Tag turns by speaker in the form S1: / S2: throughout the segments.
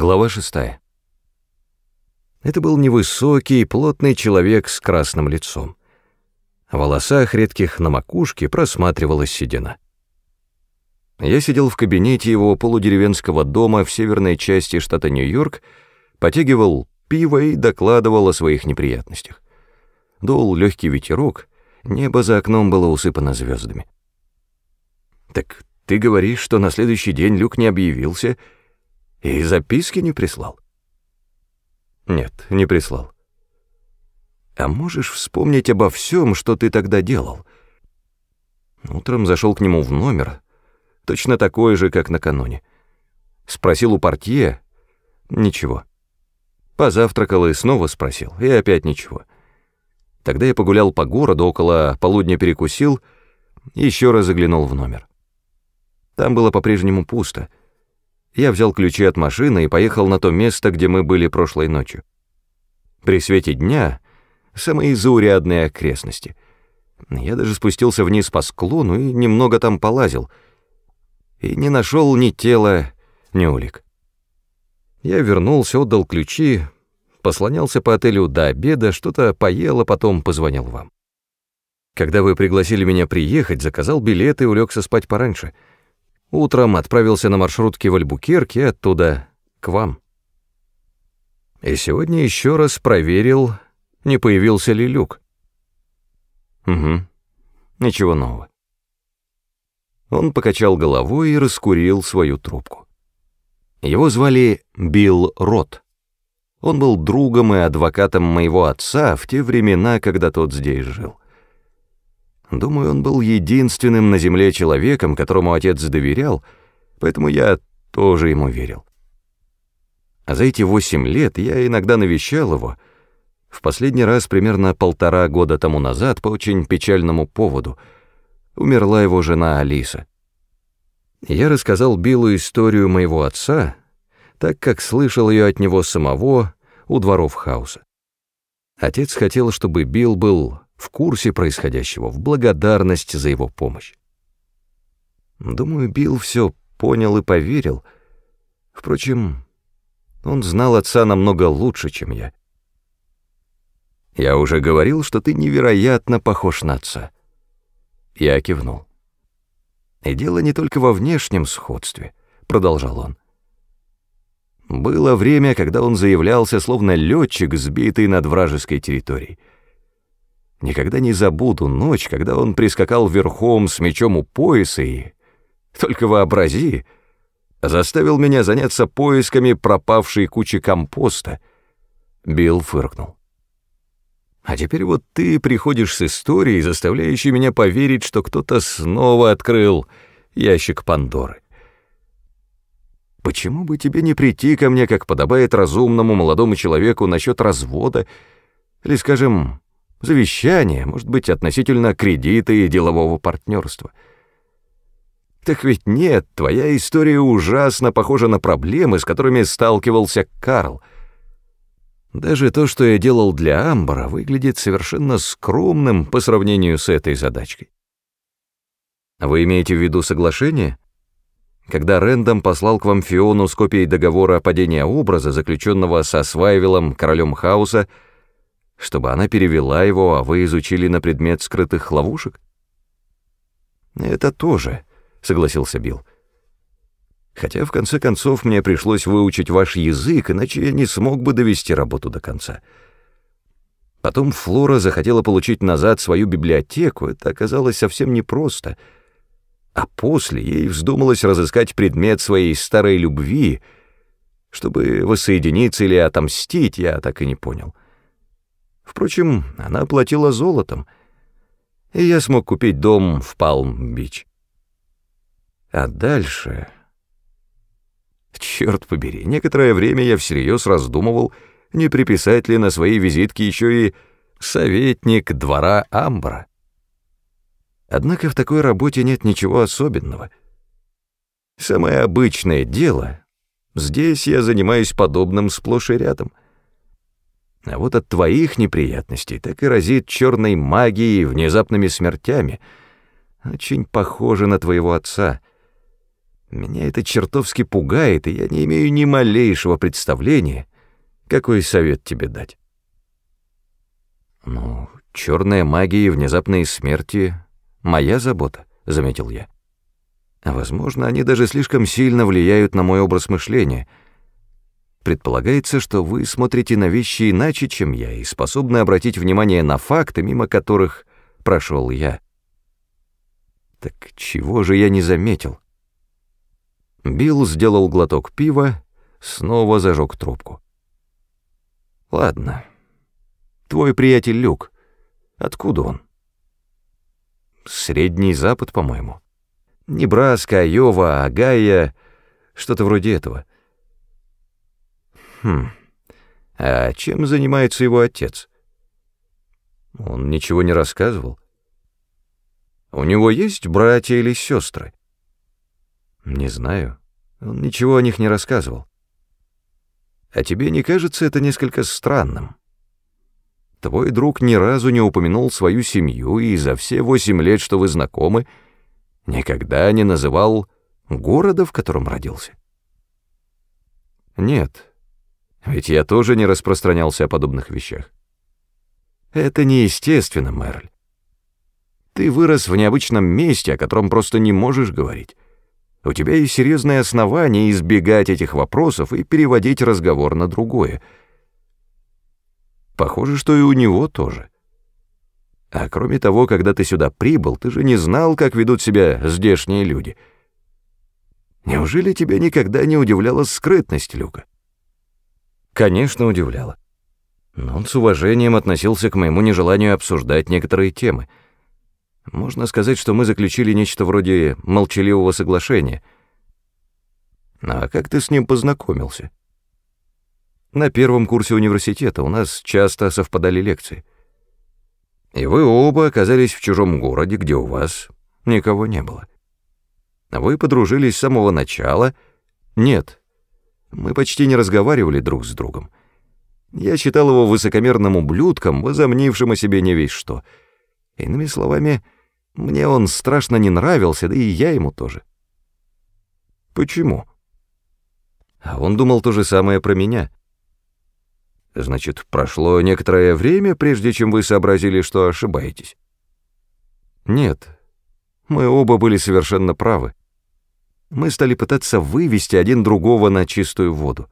S1: Глава шестая. Это был невысокий, плотный человек с красным лицом. В волосах редких на макушке просматривалась седина. Я сидел в кабинете его полудеревенского дома в северной части штата Нью-Йорк, потягивал пиво и докладывал о своих неприятностях. Дул легкий ветерок, небо за окном было усыпано звездами. «Так ты говоришь, что на следующий день Люк не объявился и записки не прислал?» «Нет, не прислал». «А можешь вспомнить обо всем, что ты тогда делал?» Утром зашел к нему в номер, точно такой же, как накануне. Спросил у портье — ничего. Позавтракал и снова спросил, и опять ничего. Тогда я погулял по городу, около полудня перекусил, еще раз заглянул в номер. Там было по-прежнему пусто. Я взял ключи от машины и поехал на то место, где мы были прошлой ночью. При свете дня самые заурядные окрестности. Я даже спустился вниз по склону и немного там полазил, и не нашел ни тела, ни улик. Я вернулся, отдал ключи, послонялся по отелю до обеда, что-то поел, а потом позвонил вам. Когда вы пригласили меня приехать, заказал билеты и улегся спать пораньше — Утром отправился на маршрутке в Альбукерке, оттуда к вам. И сегодня еще раз проверил, не появился ли люк. Угу, ничего нового. Он покачал головой и раскурил свою трубку. Его звали Билл Рот. Он был другом и адвокатом моего отца в те времена, когда тот здесь жил. Думаю, он был единственным на земле человеком, которому отец доверял, поэтому я тоже ему верил. А за эти восемь лет я иногда навещал его, в последний раз примерно полтора года тому назад по очень печальному поводу. Умерла его жена Алиса. Я рассказал Биллу историю моего отца, так как слышал ее от него самого у дворов Хауса. Отец хотел, чтобы Билл был в курсе происходящего, в благодарность за его помощь. Думаю, Билл все понял и поверил. Впрочем, он знал отца намного лучше, чем я. «Я уже говорил, что ты невероятно похож на отца». Я кивнул. «И дело не только во внешнем сходстве», — продолжал он. Было время, когда он заявлялся, словно летчик, сбитый над вражеской территорией. Никогда не забуду ночь, когда он прискакал верхом с мечом у пояса и, только вообрази, заставил меня заняться поисками пропавшей кучи компоста. Билл фыркнул. А теперь вот ты приходишь с историей, заставляющей меня поверить, что кто-то снова открыл ящик Пандоры. Почему бы тебе не прийти ко мне, как подобает разумному молодому человеку, насчет развода, или, скажем, завещание, может быть, относительно кредита и делового партнерства. Так ведь нет, твоя история ужасно похожа на проблемы, с которыми сталкивался Карл. Даже то, что я делал для Амбара, выглядит совершенно скромным по сравнению с этой задачкой. Вы имеете в виду соглашение? Когда Рэндом послал к вам Фиону с копией договора о падении образа, заключенного со Свайвелом, королем хаоса, чтобы она перевела его, а вы изучили на предмет скрытых ловушек? Это тоже, согласился Билл. Хотя в конце концов мне пришлось выучить ваш язык, иначе я не смог бы довести работу до конца. Потом Флора захотела получить назад свою библиотеку, это оказалось совсем непросто. А после ей вздумалось разыскать предмет своей старой любви, чтобы воссоединиться или отомстить, я так и не понял. Впрочем, она платила золотом, и я смог купить дом в Палм-Бич. А дальше... Черт побери, некоторое время я всерьез раздумывал, не приписать ли на свои визитки еще и советник двора Амбра. Однако в такой работе нет ничего особенного. Самое обычное дело. Здесь я занимаюсь подобным сплошь и рядом — а вот от твоих неприятностей так и разит черной магией и внезапными смертями. Очень похоже на твоего отца. Меня это чертовски пугает, и я не имею ни малейшего представления, какой совет тебе дать. Ну, черная магия и внезапные смерти — моя забота, — заметил я. Возможно, они даже слишком сильно влияют на мой образ мышления. Предполагается, что вы смотрите на вещи иначе, чем я, и способны обратить внимание на факты, мимо которых прошел я. Так чего же я не заметил? Билл сделал глоток пива, снова зажег трубку. «Ладно. Твой приятель Люк. Откуда он?» «Средний Запад, по-моему. Небраска, Айова, Агая, что-то вроде этого». «Хм. А чем занимается его отец?» «Он ничего не рассказывал. У него есть братья или сестры?» Не знаю. Он ничего о них не рассказывал. А тебе не кажется это несколько странным? Твой друг ни разу не упомянул свою семью и за все восемь лет, что вы знакомы, никогда не называл города, в котором родился. Нет, ведь я тоже не распространялся о подобных вещах. Это неестественно, Мерль. Ты вырос в необычном месте, о котором просто не можешь говорить. У тебя есть серьезные основания избегать этих вопросов и переводить разговор на другое. Похоже, что и у него тоже. А кроме того, когда ты сюда прибыл, ты же не знал, как ведут себя здешние люди. Неужели тебя никогда не удивляла скрытность Люка? Конечно, удивляла. Но он с уважением относился к моему нежеланию обсуждать некоторые темы — можно сказать, что мы заключили нечто вроде молчаливого соглашения. А как ты с ним познакомился? На первом курсе университета у нас часто совпадали лекции. И вы оба оказались в чужом городе, где у вас никого не было. Вы подружились с самого начала? Нет. Мы почти не разговаривали друг с другом. Я считал его высокомерным ублюдком, возомнившим о себе не весь что. Иными словами, мне он страшно не нравился, да и я ему тоже. Почему? А он думал то же самое про меня. Значит, прошло некоторое время, прежде чем вы сообразили, что ошибаетесь? Нет, мы оба были совершенно правы. Мы стали пытаться вывести один другого на чистую воду.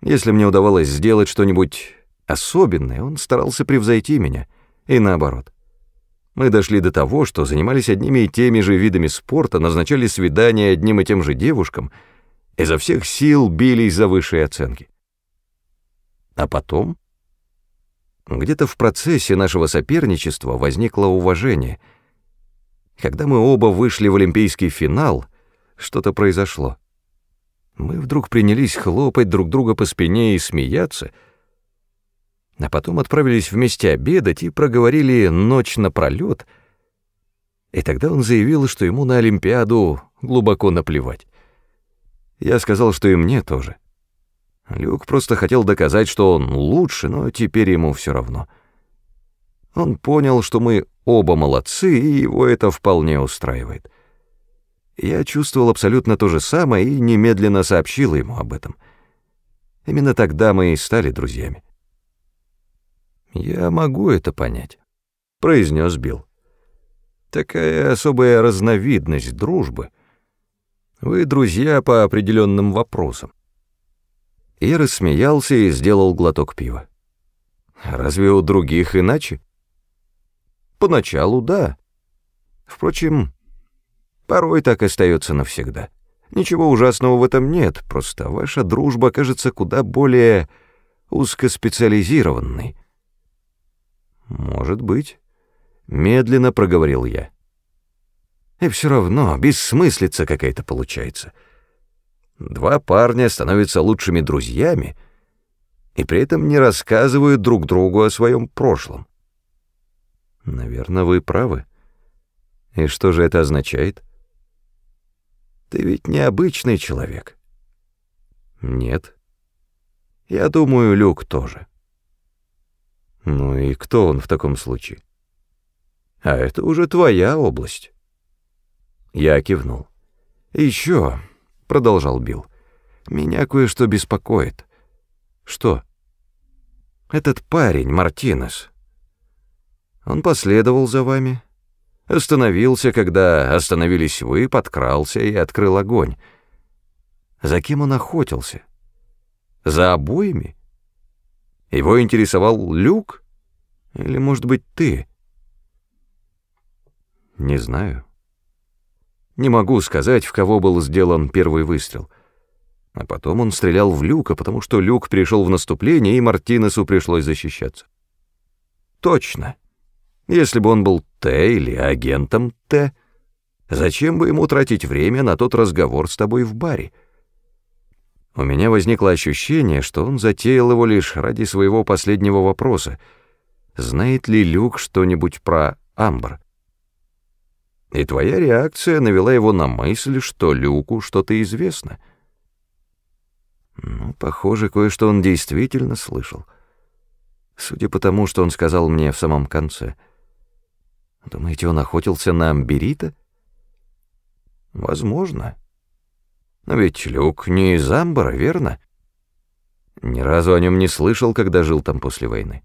S1: Если мне удавалось сделать что-нибудь особенное, он старался превзойти меня, и наоборот. Мы дошли до того, что занимались одними и теми же видами спорта, назначали свидания одним и тем же девушкам, изо всех сил бились за высшие оценки. А потом, где-то в процессе нашего соперничества возникло уважение. Когда мы оба вышли в олимпийский финал, что-то произошло. Мы вдруг принялись хлопать друг друга по спине и смеяться — а потом отправились вместе обедать и проговорили ночь напролёт, и тогда он заявил, что ему на Олимпиаду глубоко наплевать. Я сказал, что и мне тоже. Люк просто хотел доказать, что он лучше, но теперь ему все равно. Он понял, что мы оба молодцы, и его это вполне устраивает. Я чувствовал абсолютно то же самое и немедленно сообщил ему об этом. Именно тогда мы и стали друзьями. «Я могу это понять», — произнес Билл. «Такая особая разновидность дружбы. Вы друзья по определенным вопросам». Я рассмеялся и сделал глоток пива. «Разве у других иначе?» «Поначалу да. Впрочем, порой так остается навсегда. Ничего ужасного в этом нет, просто ваша дружба кажется куда более узкоспециализированной». «Может быть», — медленно проговорил я. «И все равно бессмыслица какая-то получается. Два парня становятся лучшими друзьями и при этом не рассказывают друг другу о своем прошлом». «Наверное, вы правы. И что же это означает?» «Ты ведь необычный человек». «Нет». «Я думаю, Люк тоже». Ну и кто он в таком случае? А это уже твоя область. Я кивнул. еще, продолжал Билл, меня кое-что беспокоит. Что? Этот парень, Мартинес. Он последовал за вами, остановился, когда остановились вы, подкрался и открыл огонь. За кем он охотился? За обоими? Его интересовал люк? Или, может быть, ты? Не знаю. Не могу сказать, в кого был сделан первый выстрел. А потом он стрелял в Люка, потому что Люк пришел в наступление, и Мартинесу пришлось защищаться. Точно. Если бы он был Т или агентом Т, зачем бы ему тратить время на тот разговор с тобой в баре? У меня возникло ощущение, что он затеял его лишь ради своего последнего вопроса. Знает ли Люк что-нибудь про Амбр? И твоя реакция навела его на мысль, что Люку что-то известно. Ну, похоже, кое-что он действительно слышал. Судя по тому, что он сказал мне в самом конце. Думаете, он охотился на Амберита? Возможно. Но ведь Люк не из Амбара, верно? Ни разу о нем не слышал, когда жил там после войны.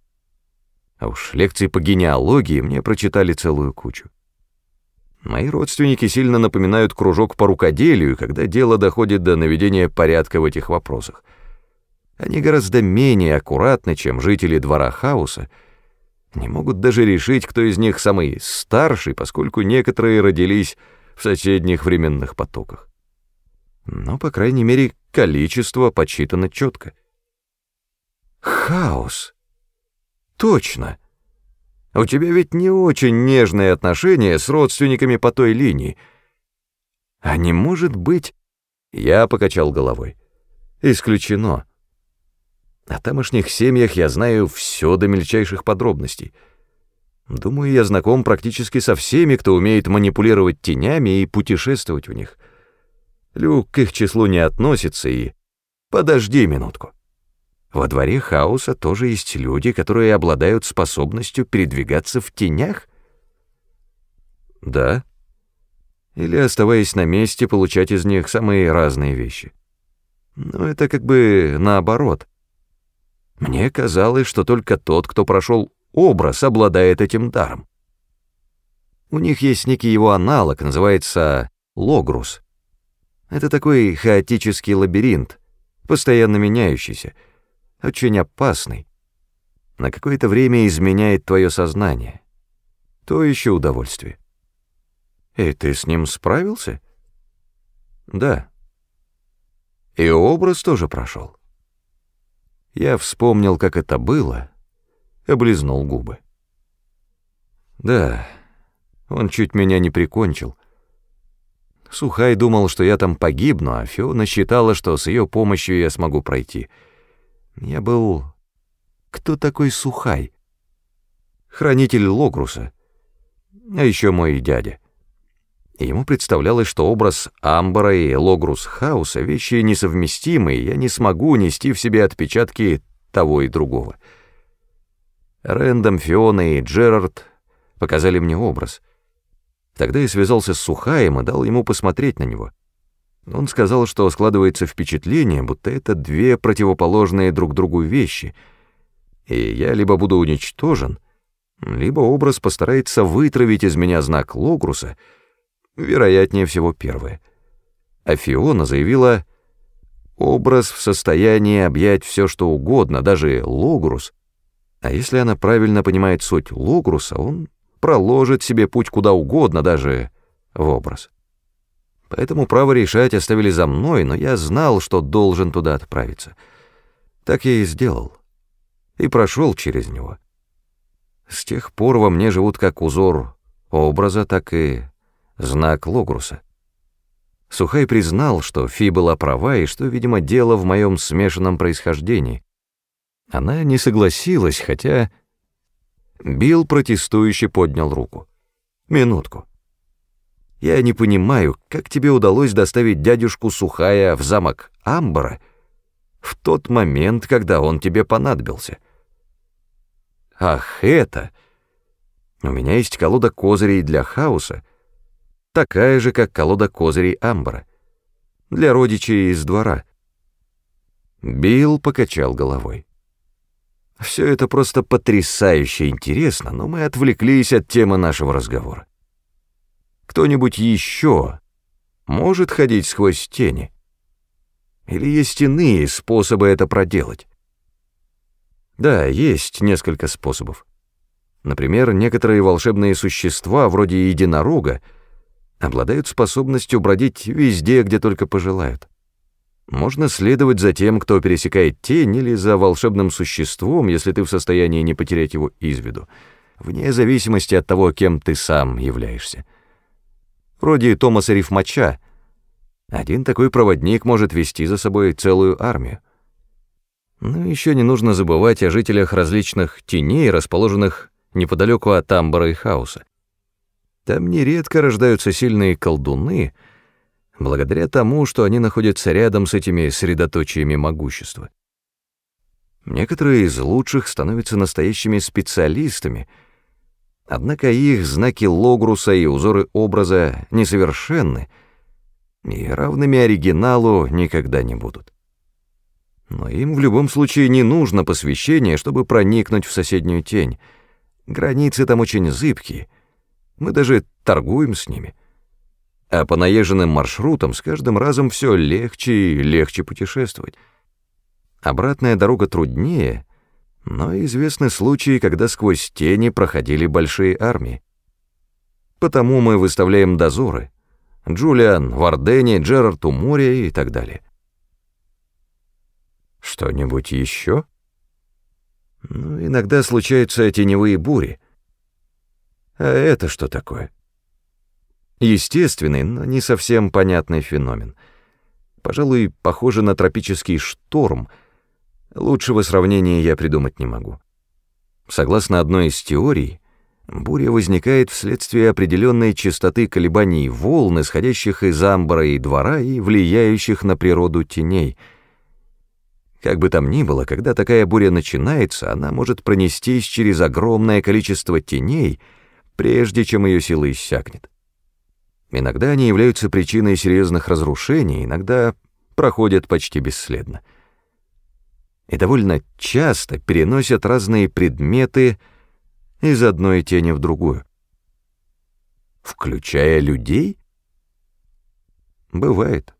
S1: А уж лекции по генеалогии мне прочитали целую кучу. Мои родственники сильно напоминают кружок по рукоделию, когда дело доходит до наведения порядка в этих вопросах. Они гораздо менее аккуратны, чем жители двора хаоса, не могут даже решить, кто из них самый старший, поскольку некоторые родились в соседних временных потоках но, по крайней мере, количество подсчитано четко. Хаос. Точно. У тебя ведь не очень нежные отношения с родственниками по той линии. А не может быть... Я покачал головой. Исключено. О тамошних семьях я знаю все до мельчайших подробностей. Думаю, я знаком практически со всеми, кто умеет манипулировать тенями и путешествовать в них. Люк к их числу не относится и... Подожди минутку. Во дворе хаоса тоже есть люди, которые обладают способностью передвигаться в тенях? Да. Или, оставаясь на месте, получать из них самые разные вещи. Но это как бы наоборот. Мне казалось, что только тот, кто прошел образ, обладает этим даром. У них есть некий его аналог, называется логрус — это такой хаотический лабиринт, постоянно меняющийся, очень опасный. На какое-то время изменяет твое сознание. То еще удовольствие. И ты с ним справился? Да. И образ тоже прошел. Я вспомнил, как это было, облизнул губы. Да, он чуть меня не прикончил — Сухай думал, что я там погибну, а Фиона считала, что с ее помощью я смогу пройти. Я был... Кто такой Сухай? Хранитель Логруса. А еще мой дядя. Ему представлялось, что образ Амбара и Логрус Хауса — вещи несовместимые, я не смогу нести в себе отпечатки того и другого. Рэндом, Фиона и Джерард показали мне образ — Тогда я связался с Сухаем и дал ему посмотреть на него. Он сказал, что складывается впечатление, будто это две противоположные друг другу вещи, и я либо буду уничтожен, либо образ постарается вытравить из меня знак Логруса, вероятнее всего первое. А Фиона заявила, образ в состоянии объять все, что угодно, даже Логрус, а если она правильно понимает суть Логруса, он проложит себе путь куда угодно, даже в образ. Поэтому право решать оставили за мной, но я знал, что должен туда отправиться. Так я и сделал. И прошел через него. С тех пор во мне живут как узор образа, так и знак Логруса. Сухай признал, что Фи была права и что, видимо, дело в моем смешанном происхождении. Она не согласилась, хотя Билл протестующе поднял руку. «Минутку. Я не понимаю, как тебе удалось доставить дядюшку Сухая в замок Амбара в тот момент, когда он тебе понадобился?» «Ах, это! У меня есть колода козырей для хаоса, такая же, как колода козырей Амбара. Для родичей из двора. Билл покачал головой. Все это просто потрясающе интересно, но мы отвлеклись от темы нашего разговора. Кто-нибудь еще может ходить сквозь тени? Или есть иные способы это проделать? Да, есть несколько способов. Например, некоторые волшебные существа, вроде единорога, обладают способностью бродить везде, где только пожелают. Можно следовать за тем, кто пересекает тень, или за волшебным существом, если ты в состоянии не потерять его из виду, вне зависимости от того, кем ты сам являешься. Вроде Томаса Рифмача. Один такой проводник может вести за собой целую армию. Но еще не нужно забывать о жителях различных теней, расположенных неподалеку от Амбара и Хаоса. Там нередко рождаются сильные колдуны — благодаря тому, что они находятся рядом с этими средоточиями могущества. Некоторые из лучших становятся настоящими специалистами, однако их знаки логруса и узоры образа несовершенны и равными оригиналу никогда не будут. Но им в любом случае не нужно посвящение, чтобы проникнуть в соседнюю тень. Границы там очень зыбкие. Мы даже торгуем с ними — а по наезженным маршрутам с каждым разом все легче и легче путешествовать. Обратная дорога труднее, но известны случаи, когда сквозь тени проходили большие армии. Потому мы выставляем дозоры. Джулиан в Ордене, Джерард у моря и так далее. Что-нибудь еще? Ну, иногда случаются теневые бури. А это что такое? Естественный, но не совсем понятный феномен. Пожалуй, похоже на тропический шторм. Лучшего сравнения я придумать не могу. Согласно одной из теорий, буря возникает вследствие определенной частоты колебаний волн, исходящих из амбара и двора и влияющих на природу теней. Как бы там ни было, когда такая буря начинается, она может пронестись через огромное количество теней, прежде чем ее сила иссякнет. Иногда они являются причиной серьезных разрушений, иногда проходят почти бесследно. И довольно часто переносят разные предметы из одной тени в другую. Включая людей? Бывает.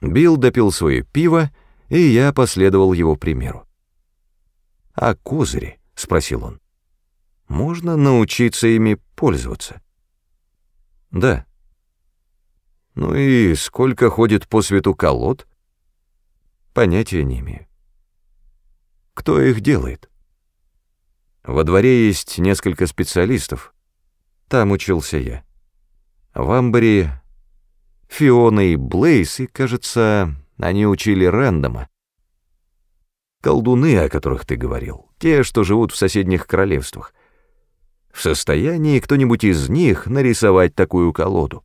S1: Билл допил свое пиво, и я последовал его примеру. «А козыри?» — спросил он. «Можно научиться ими пользоваться?» Да. Ну и сколько ходит по свету колод? Понятия не имею. Кто их делает? Во дворе есть несколько специалистов. Там учился я. В Амбаре Фиона и Блейс, и, кажется, они учили Рэндома. Колдуны, о которых ты говорил, те, что живут в соседних королевствах. В состоянии кто-нибудь из них нарисовать такую колоду?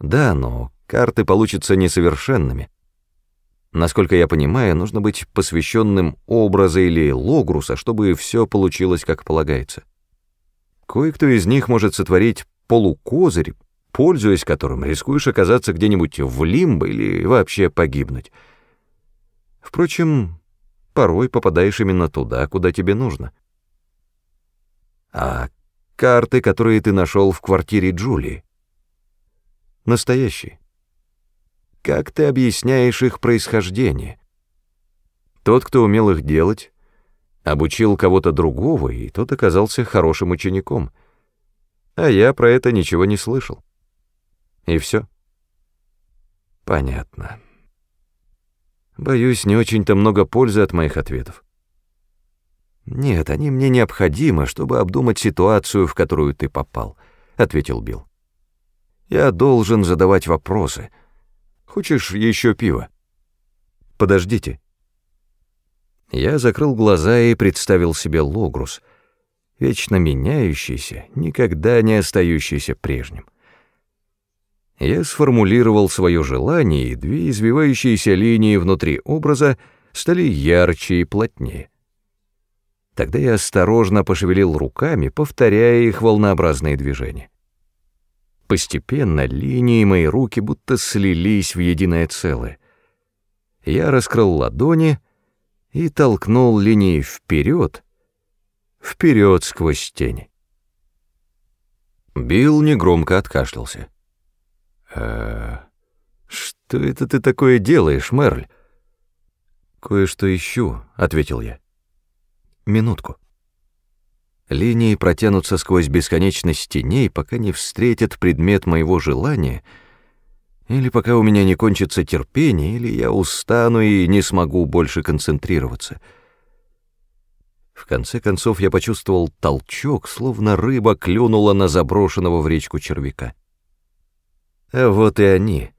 S1: Да, но карты получатся несовершенными. Насколько я понимаю, нужно быть посвященным образа или логруса, чтобы все получилось как полагается. Кое-кто из них может сотворить полукозырь, пользуясь которым рискуешь оказаться где-нибудь в лимбо или вообще погибнуть. Впрочем, порой попадаешь именно туда, куда тебе нужно. А карты, которые ты нашел в квартире Джулии? Настоящие. Как ты объясняешь их происхождение? Тот, кто умел их делать, обучил кого-то другого, и тот оказался хорошим учеником. А я про это ничего не слышал. И все. Понятно. Боюсь, не очень-то много пользы от моих ответов. «Нет, они мне необходимы, чтобы обдумать ситуацию, в которую ты попал», — ответил Билл. «Я должен задавать вопросы. Хочешь еще пива?» «Подождите». Я закрыл глаза и представил себе Логрус, вечно меняющийся, никогда не остающийся прежним. Я сформулировал свое желание, и две извивающиеся линии внутри образа стали ярче и плотнее. Тогда я осторожно пошевелил руками, повторяя их волнообразные движения. Постепенно линии мои руки будто слились в единое целое. Я раскрыл ладони и толкнул линии вперед, вперед сквозь тени. Билл негромко откашлялся. «Э, «Что это ты такое делаешь, Мерль?» «Кое-что ищу», — ответил я. «Минутку». Линии протянутся сквозь бесконечность теней, пока не встретят предмет моего желания, или пока у меня не кончится терпение, или я устану и не смогу больше концентрироваться — в конце концов я почувствовал толчок, словно рыба клюнула на заброшенного в речку червяка. «А вот и они»,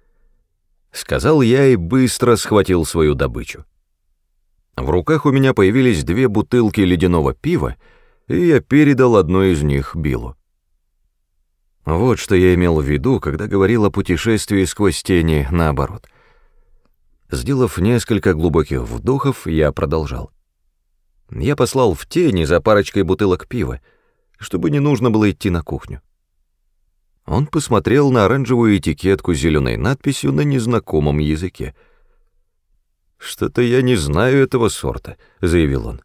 S1: — сказал я и быстро схватил свою добычу. В руках у меня появились две бутылки ледяного пива, и я передал одну из них Биллу. Вот что я имел в виду, когда говорил о путешествии сквозь тени наоборот. Сделав несколько глубоких вдохов, я продолжал. Я послал в тени за парочкой бутылок пива, чтобы не нужно было идти на кухню. Он посмотрел на оранжевую этикетку с зеленой надписью на незнакомом языке. «Что-то я не знаю этого сорта», — заявил он,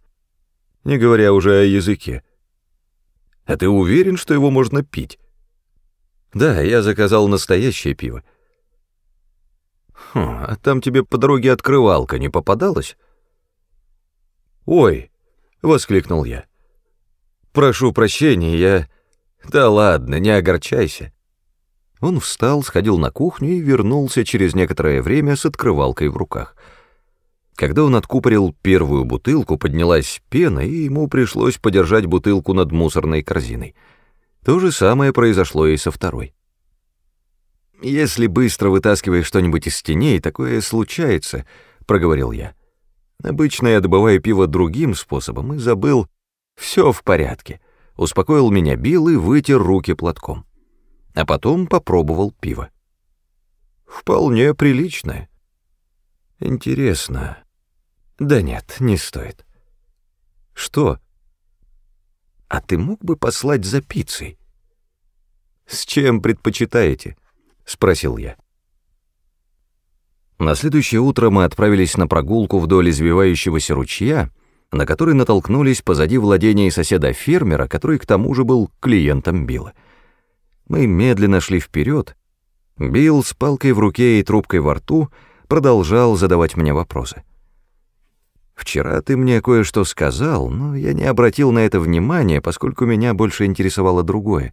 S1: не говоря уже о языке. «А ты уверен, что его можно пить?» «Да, я заказал настоящее пиво». «Хм, а там тебе по дороге открывалка не попадалась?» «Ой!» — воскликнул я. «Прошу прощения, я...» «Да ладно, не огорчайся». Он встал, сходил на кухню и вернулся через некоторое время с открывалкой в руках. Когда он откупорил первую бутылку, поднялась пена, и ему пришлось подержать бутылку над мусорной корзиной. То же самое произошло и со второй. «Если быстро вытаскиваешь что-нибудь из теней, такое случается», — проговорил я. Обычно я добываю пиво другим способом и забыл. Все в порядке. Успокоил меня Билл и вытер руки платком. А потом попробовал пиво. Вполне приличное. Интересно. Да нет, не стоит. Что? А ты мог бы послать за пиццей? С чем предпочитаете? Спросил я. На следующее утро мы отправились на прогулку вдоль извивающегося ручья, на который натолкнулись позади владения соседа-фермера, который к тому же был клиентом Билла. Мы медленно шли вперед. Билл с палкой в руке и трубкой во рту продолжал задавать мне вопросы. «Вчера ты мне кое-что сказал, но я не обратил на это внимания, поскольку меня больше интересовало другое.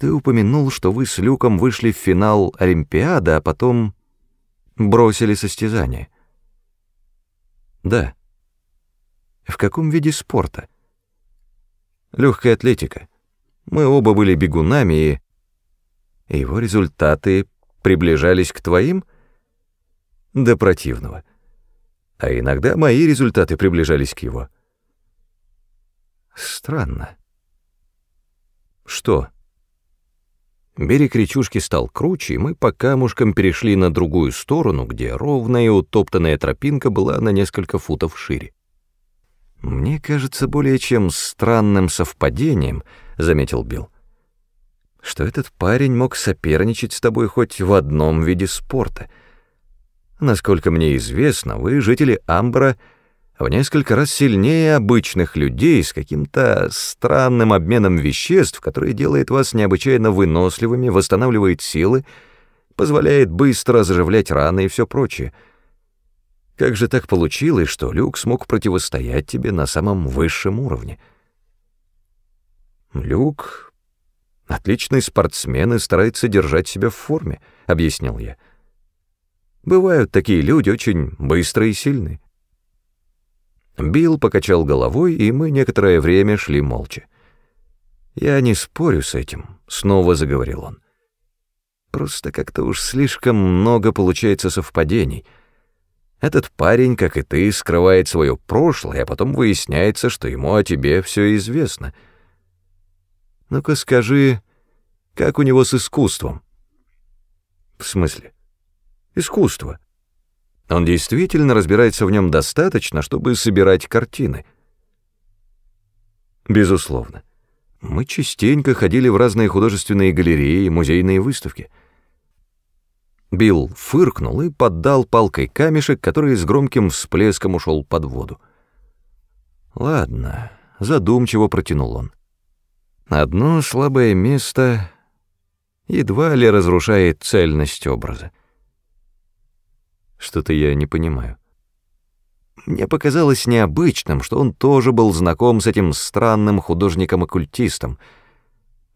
S1: Ты упомянул, что вы с Люком вышли в финал Олимпиады, а потом бросили состязание. Да. В каком виде спорта? Легкая атлетика. Мы оба были бегунами, и... Его результаты приближались к твоим? До противного. А иногда мои результаты приближались к его. Странно. Что? Берег речушки стал круче, и мы по камушкам перешли на другую сторону, где ровная утоптанная тропинка была на несколько футов шире. «Мне кажется более чем странным совпадением», — заметил Билл, «что этот парень мог соперничать с тобой хоть в одном виде спорта. Насколько мне известно, вы, жители Амбра, — в несколько раз сильнее обычных людей с каким-то странным обменом веществ, который делает вас необычайно выносливыми, восстанавливает силы, позволяет быстро заживлять раны и все прочее. Как же так получилось, что Люк смог противостоять тебе на самом высшем уровне? Люк — отличный спортсмен и старается держать себя в форме, — объяснил я. Бывают такие люди очень быстрые и сильные. Билл покачал головой, и мы некоторое время шли молча. «Я не спорю с этим», — снова заговорил он. «Просто как-то уж слишком много получается совпадений. Этот парень, как и ты, скрывает свое прошлое, а потом выясняется, что ему о тебе все известно. Ну-ка скажи, как у него с искусством?» «В смысле?» «Искусство», он действительно разбирается в нем достаточно, чтобы собирать картины. Безусловно. Мы частенько ходили в разные художественные галереи, музейные выставки. Билл фыркнул и поддал палкой камешек, который с громким всплеском ушел под воду. «Ладно», — задумчиво протянул он. «Одно слабое место едва ли разрушает цельность образа. Что-то я не понимаю. Мне показалось необычным, что он тоже был знаком с этим странным художником-оккультистом.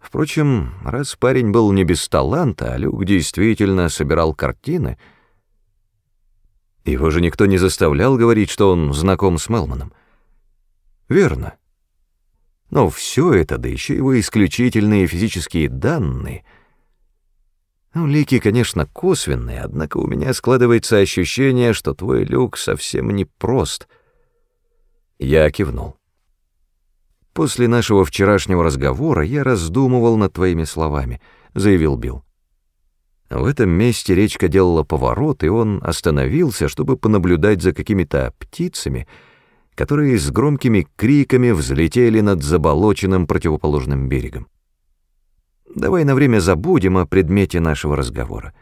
S1: Впрочем, раз парень был не без таланта, а Люк действительно собирал картины, его же никто не заставлял говорить, что он знаком с Мелманом. Верно. Но все это, да еще его исключительные физические данные — Улики, конечно, косвенные, однако у меня складывается ощущение, что твой люк совсем не прост. Я кивнул. После нашего вчерашнего разговора я раздумывал над твоими словами, заявил Билл. В этом месте речка делала поворот, и он остановился, чтобы понаблюдать за какими-то птицами, которые с громкими криками взлетели над заболоченным противоположным берегом. Давай на время забудем о предмете нашего разговора.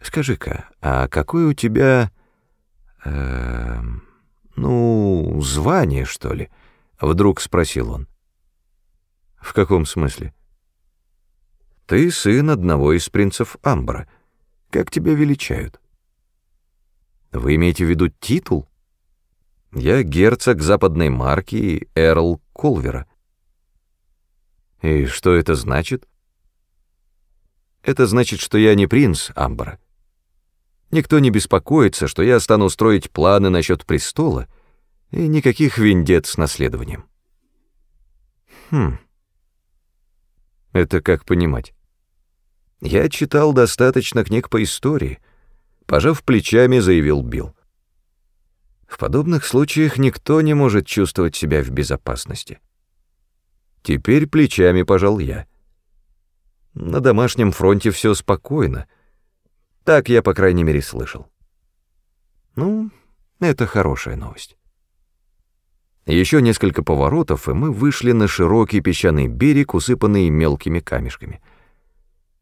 S1: Скажи-ка, а какое у тебя... Э, ну, звание, что ли? Вдруг спросил он. В каком смысле? Ты сын одного из принцев Амбра. Как тебя величают? Вы имеете в виду титул? Я герцог западной марки Эрл Колвера. И что это значит? Это значит, что я не принц Амбара. Никто не беспокоится, что я стану строить планы насчет престола, и никаких вендет с наследованием. Хм. Это как понимать? Я читал достаточно книг по истории, пожав плечами, заявил Билл. В подобных случаях никто не может чувствовать себя в безопасности. Теперь плечами пожал я. На домашнем фронте все спокойно. Так я, по крайней мере, слышал. Ну, это хорошая новость. Еще несколько поворотов, и мы вышли на широкий песчаный берег, усыпанный мелкими камешками.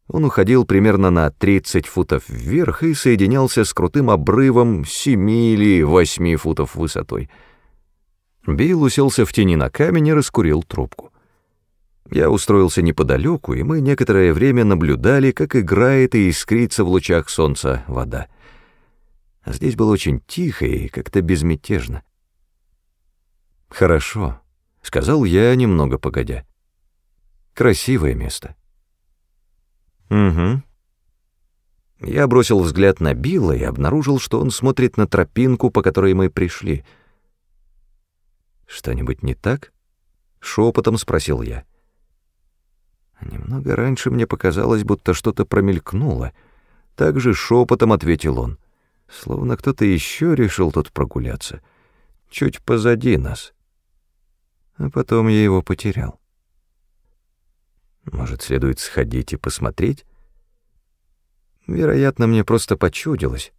S1: Он уходил примерно на 30 футов вверх и соединялся с крутым обрывом 7 или 8 футов высотой. Билл уселся в тени на камень и раскурил трубку. Я устроился неподалеку, и мы некоторое время наблюдали, как играет и искрится в лучах солнца вода. здесь было очень тихо и как-то безмятежно. «Хорошо», — сказал я немного погодя. «Красивое место». «Угу». Я бросил взгляд на Билла и обнаружил, что он смотрит на тропинку, по которой мы пришли. «Что-нибудь не так?» — шепотом спросил я. Немного раньше мне показалось, будто что-то промелькнуло. Так же шепотом ответил он. Словно кто-то еще решил тут прогуляться. Чуть позади нас. А потом я его потерял. Может, следует сходить и посмотреть? Вероятно, мне просто почудилось.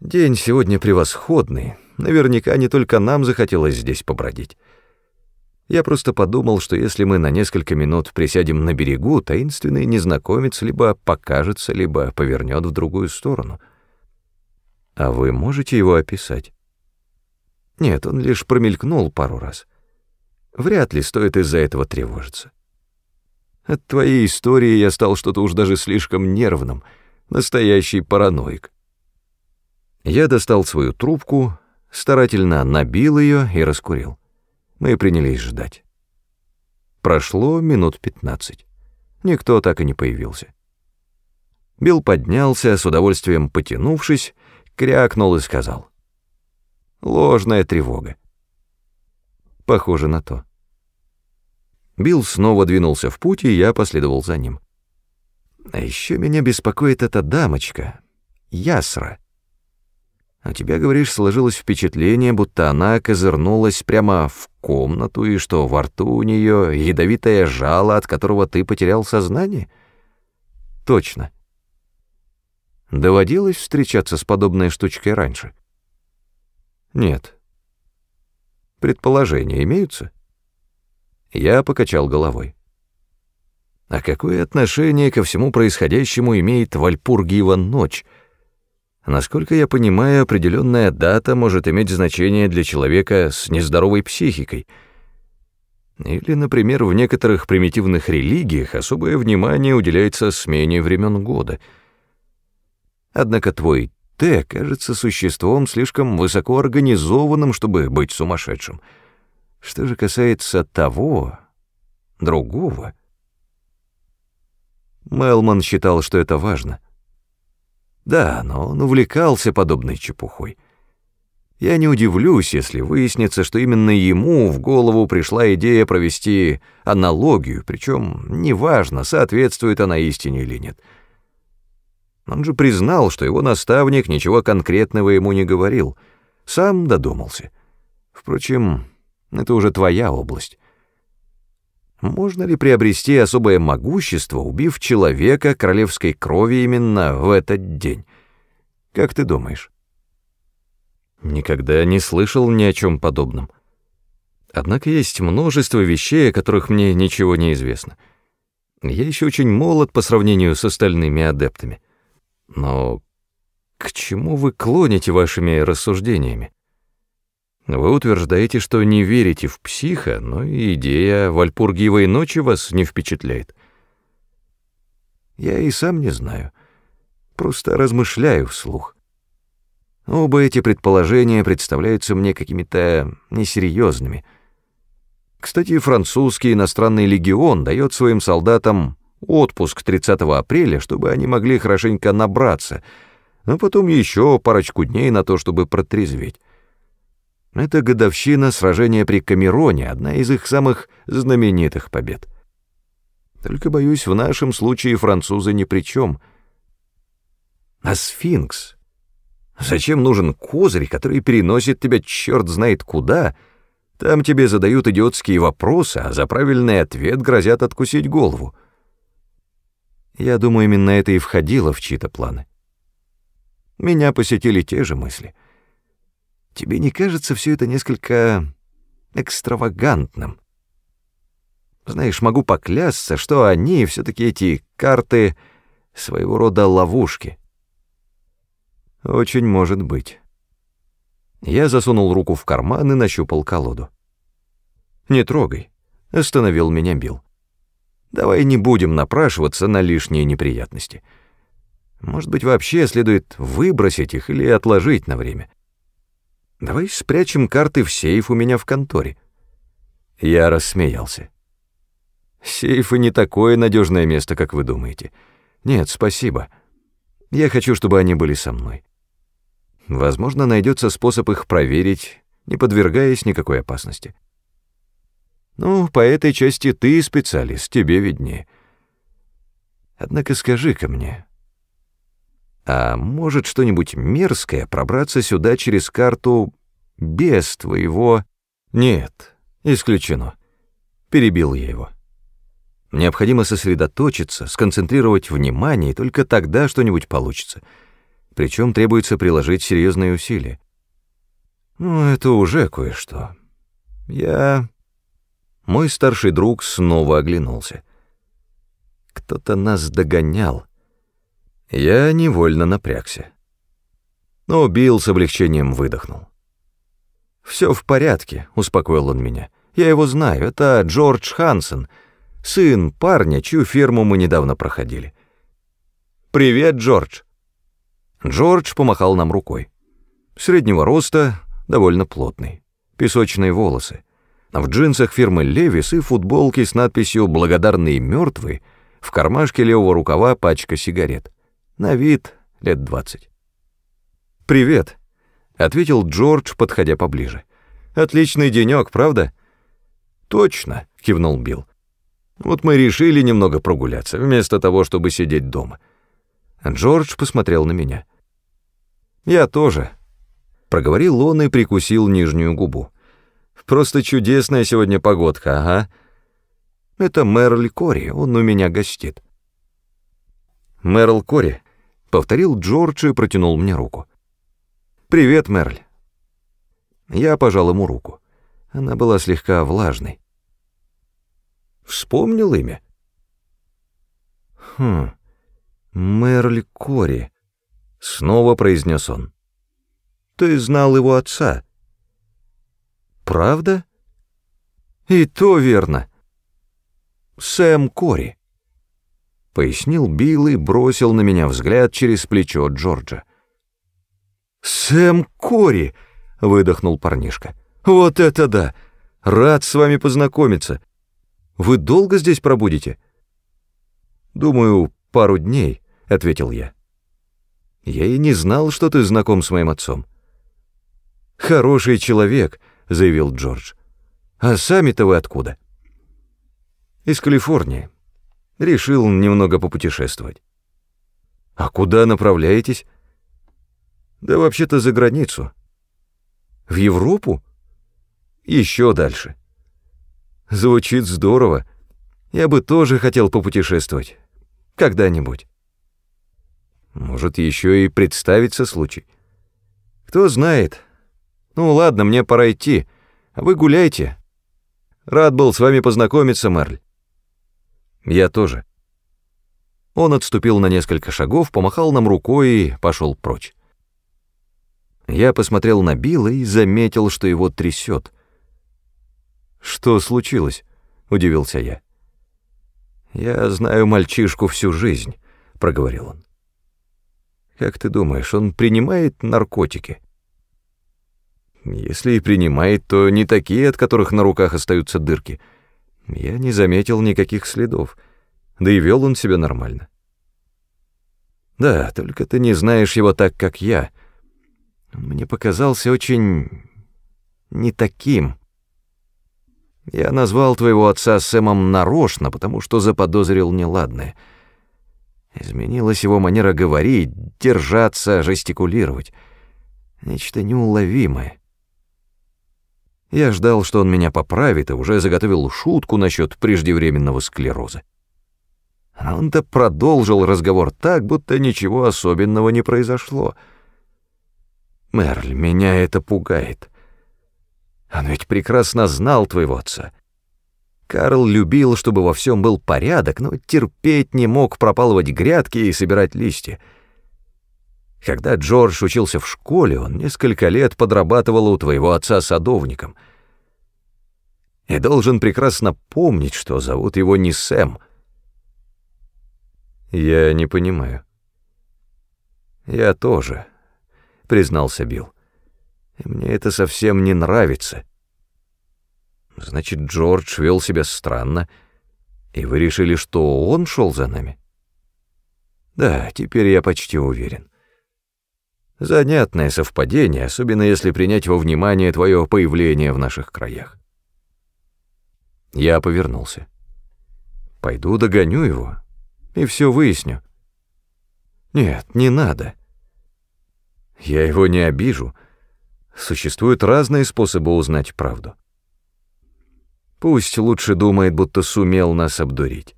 S1: День сегодня превосходный. Наверняка не только нам захотелось здесь побродить. Я просто подумал, что если мы на несколько минут присядем на берегу, таинственный незнакомец либо покажется, либо повернет в другую сторону. А вы можете его описать? Нет, он лишь промелькнул пару раз. Вряд ли стоит из-за этого тревожиться. От твоей истории я стал что-то уж даже слишком нервным, настоящий параноик. Я достал свою трубку, старательно набил ее и раскурил. Мы принялись ждать. Прошло минут пятнадцать. Никто так и не появился. Билл поднялся, с удовольствием потянувшись, крякнул и сказал. «Ложная тревога». Похоже на то. Билл снова двинулся в путь, и я последовал за ним. А еще меня беспокоит эта дамочка, Ясра. А тебя, говоришь, сложилось впечатление, будто она козырнулась прямо в комнату, и что во рту у нее ядовитое жало, от которого ты потерял сознание? Точно. Доводилось встречаться с подобной штучкой раньше? Нет. Предположения имеются? Я покачал головой. А какое отношение ко всему происходящему имеет Вальпургиева ночь? Насколько я понимаю, определенная дата может иметь значение для человека с нездоровой психикой. Или, например, в некоторых примитивных религиях особое внимание уделяется смене времен года. Однако твой Т кажется существом слишком высокоорганизованным, чтобы быть сумасшедшим. Что же касается того, другого... Мелман считал, что это важно. Да, но он увлекался подобной чепухой. Я не удивлюсь, если выяснится, что именно ему в голову пришла идея провести аналогию, причем неважно, соответствует она истине или нет. Он же признал, что его наставник ничего конкретного ему не говорил, сам додумался. Впрочем, это уже твоя область. Можно ли приобрести особое могущество, убив человека королевской крови именно в этот день? Как ты думаешь? Никогда не слышал ни о чем подобном. Однако есть множество вещей, о которых мне ничего не известно. Я еще очень молод по сравнению с остальными адептами. Но к чему вы клоните вашими рассуждениями? Вы утверждаете, что не верите в психа, но идея Вальпургиевой ночи вас не впечатляет. Я и сам не знаю. Просто размышляю вслух. Оба эти предположения представляются мне какими-то несерьезными. Кстати, французский иностранный легион дает своим солдатам отпуск 30 апреля, чтобы они могли хорошенько набраться, а потом еще парочку дней на то, чтобы протрезветь. Это годовщина сражения при Камероне, одна из их самых знаменитых побед. Только, боюсь, в нашем случае французы ни при чем. А сфинкс? Зачем нужен козырь, который переносит тебя черт знает куда? Там тебе задают идиотские вопросы, а за правильный ответ грозят откусить голову. Я думаю, именно это и входило в чьи-то планы. Меня посетили те же мысли — Тебе не кажется все это несколько экстравагантным? Знаешь, могу поклясться, что они, все-таки эти карты, своего рода ловушки. Очень может быть. Я засунул руку в карман и нащупал колоду. «Не трогай», — остановил меня Билл. «Давай не будем напрашиваться на лишние неприятности. Может быть, вообще следует выбросить их или отложить на время. Давай спрячем карты в сейф у меня в конторе. Я рассмеялся. Сейфы не такое надежное место, как вы думаете. Нет, спасибо. Я хочу, чтобы они были со мной. Возможно, найдется способ их проверить, не подвергаясь никакой опасности. Ну, по этой части ты специалист, тебе виднее. Однако скажи-ка мне, а может что-нибудь мерзкое пробраться сюда через карту без твоего... Нет, исключено. Перебил я его. Необходимо сосредоточиться, сконцентрировать внимание, и только тогда что-нибудь получится. Причем требуется приложить серьезные усилия. Ну, это уже кое-что. Я... Мой старший друг снова оглянулся. Кто-то нас догонял. Я невольно напрягся. Но Билл с облегчением выдохнул. «Все в порядке», — успокоил он меня. «Я его знаю, это Джордж Хансен, сын парня, чью ферму мы недавно проходили». «Привет, Джордж!» Джордж помахал нам рукой. Среднего роста, довольно плотный, песочные волосы. В джинсах фирмы «Левис» и футболке с надписью «Благодарный мертвый» в кармашке левого рукава пачка сигарет. На вид лет двадцать. «Привет», — ответил Джордж, подходя поближе. «Отличный денек, правда?» «Точно», — кивнул Билл. «Вот мы решили немного прогуляться, вместо того, чтобы сидеть дома». Джордж посмотрел на меня. «Я тоже», — проговорил он и прикусил нижнюю губу. «Просто чудесная сегодня погодка, ага». «Это Мерль Кори, он у меня гостит». «Мерл Кори», повторил Джордж и протянул мне руку. «Привет, Мерль». Я пожал ему руку. Она была слегка влажной. Вспомнил имя? Хм, Мерль Кори, снова произнес он. Ты знал его отца. Правда? И то верно. Сэм Кори. Пояснил Билл и бросил на меня взгляд через плечо Джорджа. «Сэм Кори!» — выдохнул парнишка. «Вот это да! Рад с вами познакомиться. Вы долго здесь пробудете?» «Думаю, пару дней», — ответил я. «Я и не знал, что ты знаком с моим отцом». «Хороший человек», — заявил Джордж. «А сами-то вы откуда?» «Из Калифорнии. Решил немного попутешествовать». «А куда направляетесь?» «Да вообще-то за границу». «В Европу?» «Еще дальше». «Звучит здорово. Я бы тоже хотел попутешествовать. Когда-нибудь». «Может, еще и представится случай». «Кто знает. Ну ладно, мне пора идти, а вы гуляйте». Рад был с вами познакомиться, Мерль. Я тоже. Он отступил на несколько шагов, помахал нам рукой и пошел прочь. Я посмотрел на Билла и заметил, что его трясет. «Что случилось?» — удивился я. «Я знаю мальчишку всю жизнь», — проговорил он. «Как ты думаешь, он принимает наркотики?» Если и принимает, то не такие, от которых на руках остаются дырки. Я не заметил никаких следов, да и вел он себя нормально. Да, только ты не знаешь его так, как я. Он мне показался очень... не таким. Я назвал твоего отца Сэмом нарочно, потому что заподозрил неладное. Изменилась его манера говорить, держаться, жестикулировать. Нечто неуловимое. Я ждал, что он меня поправит, и уже заготовил шутку насчет преждевременного склероза. А он-то продолжил разговор так, будто ничего особенного не произошло. Мерль, меня это пугает. Он ведь прекрасно знал твоего отца. Карл любил, чтобы во всем был порядок, но терпеть не мог пропалывать грядки и собирать листья. Когда Джордж учился в школе, он несколько лет подрабатывал у твоего отца садовником. И должен прекрасно помнить, что зовут его не Сэм. Я не понимаю. Я тоже, признался Билл. И мне это совсем не нравится. Значит, Джордж вел себя странно, и вы решили, что он шел за нами? Да, теперь я почти уверен. Занятное совпадение, особенно если принять во внимание твое появление в наших краях. Я повернулся. Пойду догоню его и все выясню. Нет, не надо. Я его не обижу. Существуют разные способы узнать правду. Пусть лучше думает, будто сумел нас обдурить.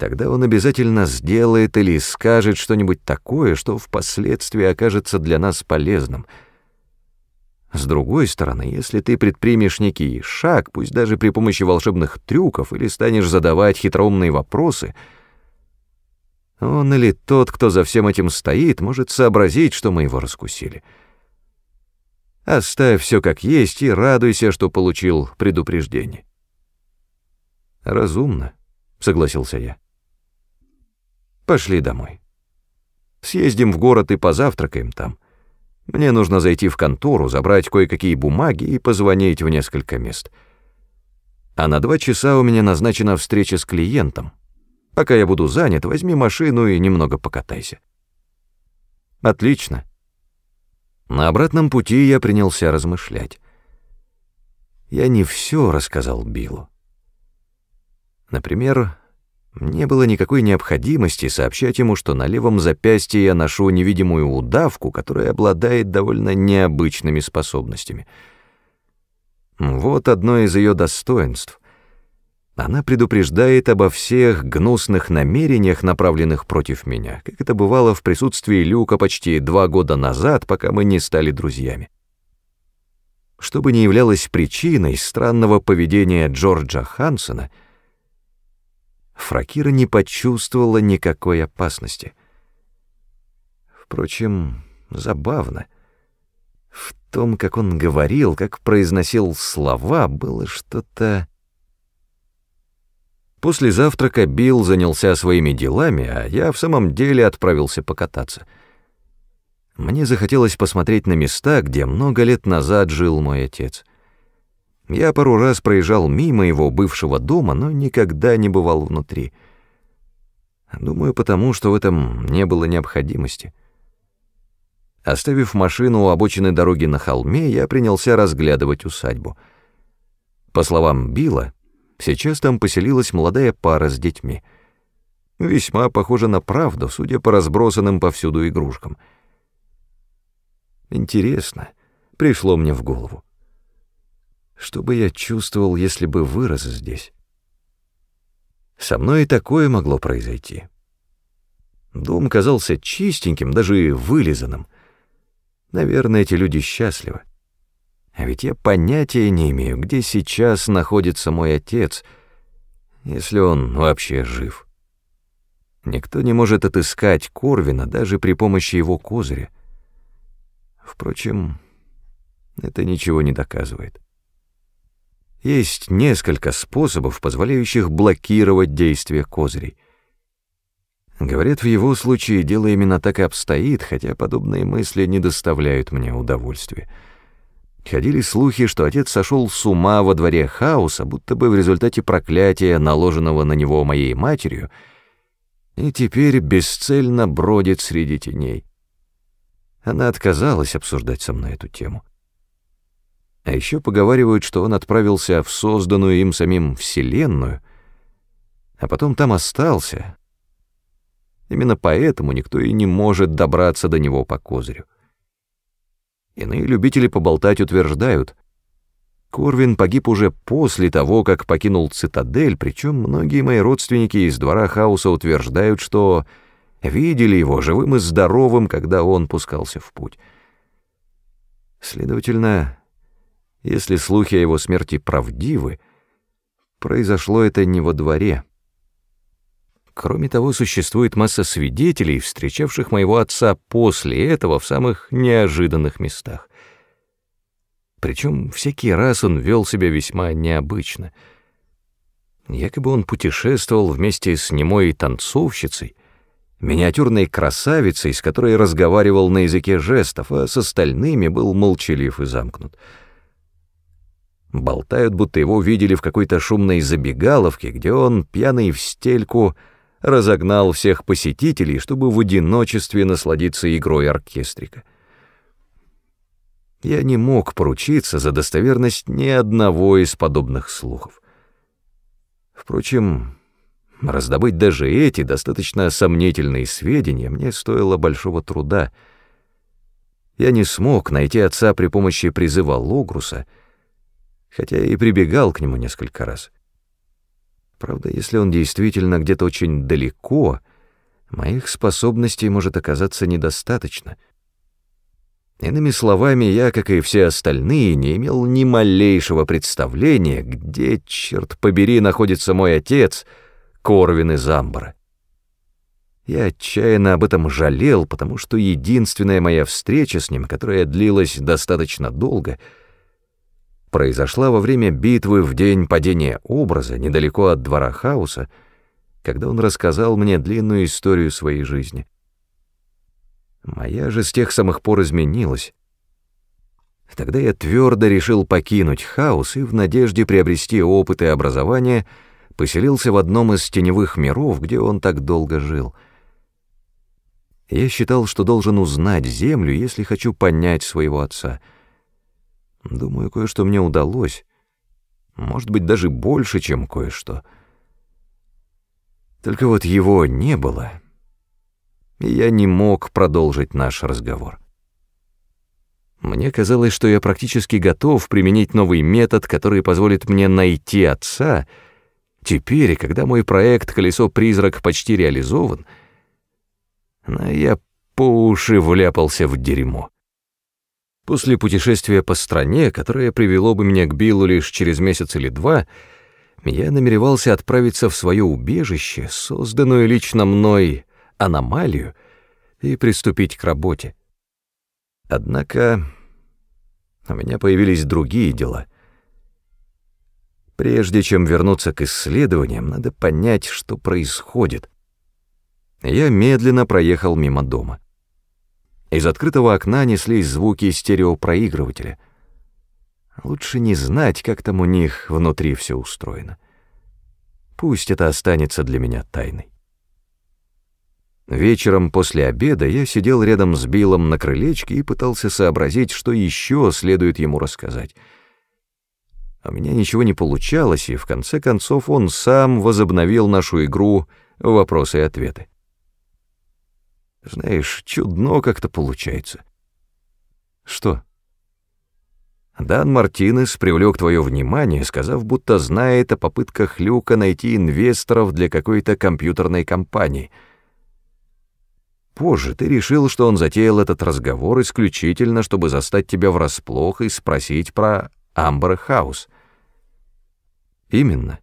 S1: Тогда он обязательно сделает или скажет что-нибудь такое, что впоследствии окажется для нас полезным. С другой стороны, если ты предпримешь некий шаг, пусть даже при помощи волшебных трюков, или станешь задавать хитроумные вопросы, он или тот, кто за всем этим стоит, может сообразить, что мы его раскусили. Оставь все как есть и радуйся, что получил предупреждение. «Разумно», — согласился я. Пошли домой. Съездим в город и позавтракаем там. Мне нужно зайти в контору, забрать кое-какие бумаги и позвонить в несколько мест. А на два часа у меня назначена встреча с клиентом. Пока я буду занят, возьми машину и немного покатайся. Отлично. На обратном пути я принялся размышлять. Я не все рассказал Биллу. Например, не было никакой необходимости сообщать ему, что на левом запястье я ношу невидимую удавку, которая обладает довольно необычными способностями. Вот одно из ее достоинств. Она предупреждает обо всех гнусных намерениях, направленных против меня, как это бывало в присутствии Люка почти два года назад, пока мы не стали друзьями. Что бы ни являлось причиной странного поведения Джорджа Хансона — Фракира не почувствовала никакой опасности. Впрочем, забавно. В том, как он говорил, как произносил слова, было что-то... После завтрака Билл занялся своими делами, а я в самом деле отправился покататься. Мне захотелось посмотреть на места, где много лет назад жил мой отец. Я пару раз проезжал мимо его бывшего дома, но никогда не бывал внутри. Думаю, потому что в этом не было необходимости. Оставив машину у обочины дороги на холме, я принялся разглядывать усадьбу. По словам Билла, сейчас там поселилась молодая пара с детьми. Весьма похоже на правду, судя по разбросанным повсюду игрушкам. Интересно, пришло мне в голову. Что бы я чувствовал, если бы вырос здесь? Со мной и такое могло произойти. Дом казался чистеньким, даже вылизанным — Наверное, эти люди счастливы. А ведь я понятия не имею, где сейчас находится мой отец, если он вообще жив. Никто не может отыскать Корвина даже при помощи его козыря. Впрочем, это ничего не доказывает. Есть несколько способов, позволяющих блокировать действие козырей — Говорят, в его случае дело именно так и обстоит, хотя подобные мысли не доставляют мне удовольствия. Ходили слухи, что отец сошел с ума во дворе хаоса, будто бы в результате проклятия, наложенного на него моей матерью, и теперь бесцельно бродит среди теней. Она отказалась обсуждать со мной эту тему. А еще поговаривают, что он отправился в созданную им самим Вселенную, а потом там остался, Именно поэтому никто и не может добраться до него по козырю. Иные любители поболтать утверждают, Корвин погиб уже после того, как покинул цитадель, причем многие мои родственники из двора хаоса утверждают, что видели его живым и здоровым, когда он пускался в путь. Следовательно, если слухи о его смерти правдивы, произошло это не во дворе, Кроме того, существует масса свидетелей, встречавших моего отца после этого в самых неожиданных местах. Причем всякий раз он вел себя весьма необычно. Якобы он путешествовал вместе с немой танцовщицей, миниатюрной красавицей, с которой разговаривал на языке жестов, а с остальными был молчалив и замкнут. Болтают, будто его видели в какой-то шумной забегаловке, где он, пьяный в стельку, разогнал всех посетителей, чтобы в одиночестве насладиться игрой оркестрика. Я не мог поручиться за достоверность ни одного из подобных слухов. Впрочем, раздобыть даже эти достаточно сомнительные сведения мне стоило большого труда. Я не смог найти отца при помощи призыва Логруса, хотя и прибегал к нему несколько раз. Правда, если он действительно где-то очень далеко, моих способностей может оказаться недостаточно. Иными словами, я, как и все остальные, не имел ни малейшего представления, где, черт побери, находится мой отец, Корвин из Амбара. Я отчаянно об этом жалел, потому что единственная моя встреча с ним, которая длилась достаточно долго — произошла во время битвы в день падения образа недалеко от двора хаоса, когда он рассказал мне длинную историю своей жизни. Моя же с тех самых пор изменилась. Тогда я твердо решил покинуть хаос и в надежде приобрести опыт и образование поселился в одном из теневых миров, где он так долго жил. Я считал, что должен узнать Землю, если хочу понять своего отца — Думаю, кое-что мне удалось. Может быть, даже больше, чем кое-что. Только вот его не было, и я не мог продолжить наш разговор. Мне казалось, что я практически готов применить новый метод, который позволит мне найти отца. Теперь, когда мой проект «Колесо-призрак» почти реализован, но я по уши вляпался в дерьмо. После путешествия по стране, которое привело бы меня к Биллу лишь через месяц или два, Я намеревался отправиться в свое убежище, созданную лично мной аномалию, и приступить к работе. Однако у меня появились другие дела. Прежде чем вернуться к исследованиям, надо понять, что происходит. Я медленно проехал мимо дома. Из открытого окна неслись звуки стереопроигрывателя. Лучше не знать, как там у них внутри все устроено. Пусть это останется для меня тайной. Вечером после обеда я сидел рядом с Биллом на крылечке и пытался сообразить, что еще следует ему рассказать. У меня ничего не получалось, и в конце концов он сам возобновил нашу игру «Вопросы и ответы». Знаешь, чудно как-то получается. Что? Дан Мартинес привлек твое внимание, сказав, будто знает о попытках Люка найти инвесторов для какой-то компьютерной компании — позже ты решил, что он затеял этот разговор исключительно, чтобы застать тебя врасплох и спросить про Амбер Хаус. Именно.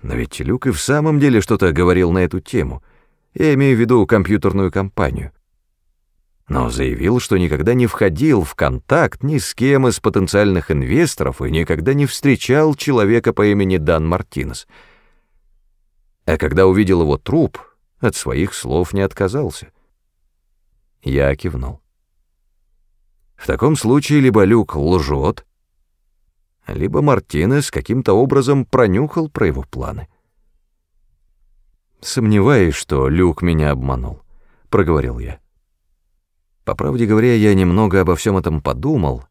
S1: Но ведь Люк и в самом деле что-то говорил на эту тему. Я имею в виду компьютерную компанию. Но заявил, что никогда не входил в контакт ни с кем из потенциальных инвесторов и никогда не встречал человека по имени Дан Мартинес. А когда увидел его труп, от своих слов не отказался. Я кивнул. В таком случае либо Люк лжет, либо Мартинес каким-то образом пронюхал про его планы. «Сомневаюсь, что Люк меня обманул», — проговорил я. По правде говоря, я немного обо всем этом подумал.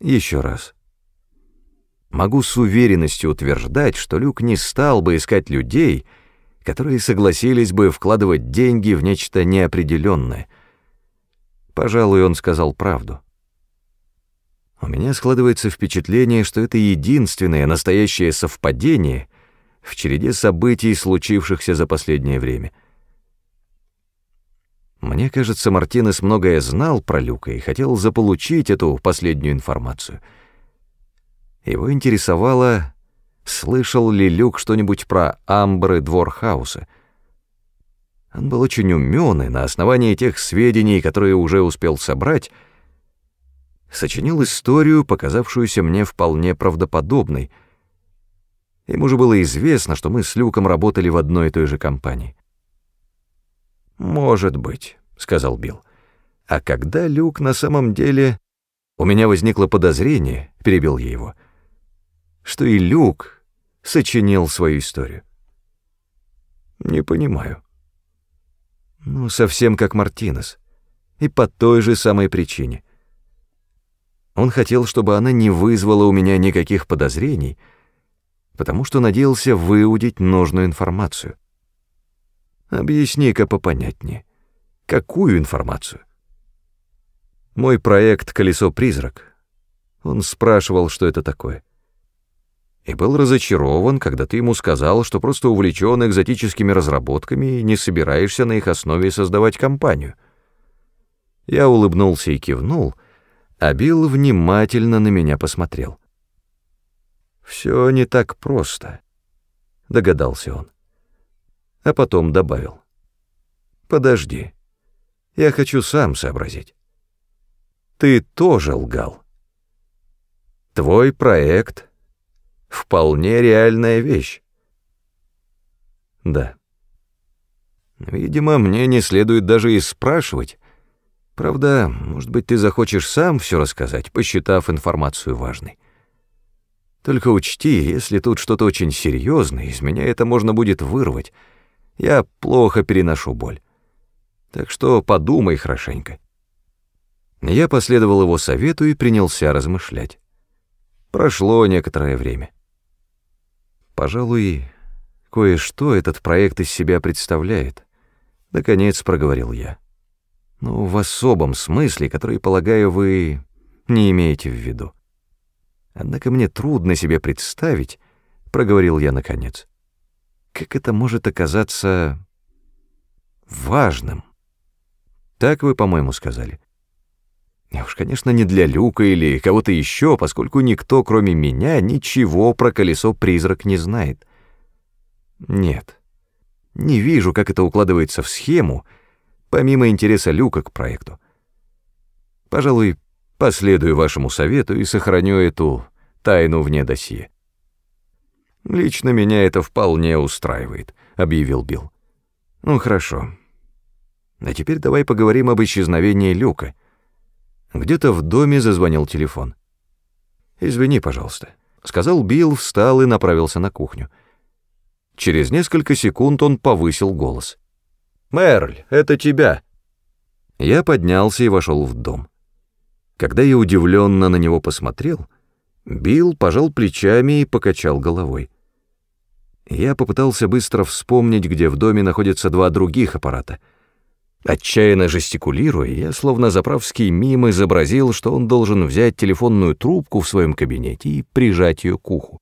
S1: Еще раз. Могу с уверенностью утверждать, что Люк не стал бы искать людей, — которые согласились бы вкладывать деньги в нечто неопределенное. Пожалуй, он сказал правду. У меня складывается впечатление, что это единственное настоящее совпадение в череде событий, случившихся за последнее время. Мне кажется, Мартинес многое знал про Люка и хотел заполучить эту последнюю информацию. Его интересовало, слышал ли Люк что-нибудь про амбры Дворхауса. Он был очень умен и на основании тех сведений, которые уже успел собрать, сочинил историю, показавшуюся мне вполне правдоподобной. Ему же было известно, что мы с Люком работали в одной и той же компании. «Может быть», — сказал Билл. «А когда Люк на самом деле...» «У меня возникло подозрение», — перебил я его, — «что и Люк сочинил свою историю. Не понимаю. Ну, совсем как Мартинес. И по той же самой причине. Он хотел, чтобы она не вызвала у меня никаких подозрений, потому что надеялся выудить нужную информацию. Объясни-ка попонятнее. Какую информацию? Мой проект «Колесо-призрак». Он спрашивал, что это такое и был разочарован, когда ты ему сказал, что просто увлечен экзотическими разработками и не собираешься на их основе создавать компанию. Я улыбнулся и кивнул, а Билл внимательно на меня посмотрел. «Все не так просто», — догадался он. А потом добавил. «Подожди, я хочу сам сообразить. Ты тоже лгал. Твой проект — вполне реальная вещь. Да. Видимо, мне не следует даже и спрашивать. Правда, может быть, ты захочешь сам все рассказать, посчитав информацию важной. Только учти, если тут что-то очень серьезное, из меня это можно будет вырвать. Я плохо переношу боль. Так что подумай хорошенько. Я последовал его совету и принялся размышлять. Прошло некоторое время. Пожалуй, кое-что этот проект из себя представляет. Наконец проговорил я. Ну, в особом смысле, который, полагаю, вы не имеете в виду. Однако мне трудно себе представить, проговорил я наконец, как это может оказаться важным. Так вы, по-моему, сказали. И уж, конечно, не для Люка или кого-то еще, поскольку никто, кроме меня, ничего про колесо-призрак не знает. Нет, не вижу, как это укладывается в схему, помимо интереса Люка к проекту. Пожалуй, последую вашему совету и сохраню эту тайну вне досье. «Лично меня это вполне устраивает», — объявил Билл. «Ну, хорошо. А теперь давай поговорим об исчезновении Люка». Где-то в доме зазвонил телефон. «Извини, пожалуйста», — сказал Билл, встал и направился на кухню. Через несколько секунд он повысил голос. «Мерль, это тебя!» Я поднялся и вошел в дом. Когда я удивленно на него посмотрел, Билл пожал плечами и покачал головой. Я попытался быстро вспомнить, где в доме находятся два других аппарата. Отчаянно жестикулируя, я словно заправский мим изобразил, что он должен взять телефонную трубку в своем кабинете и прижать ее к уху.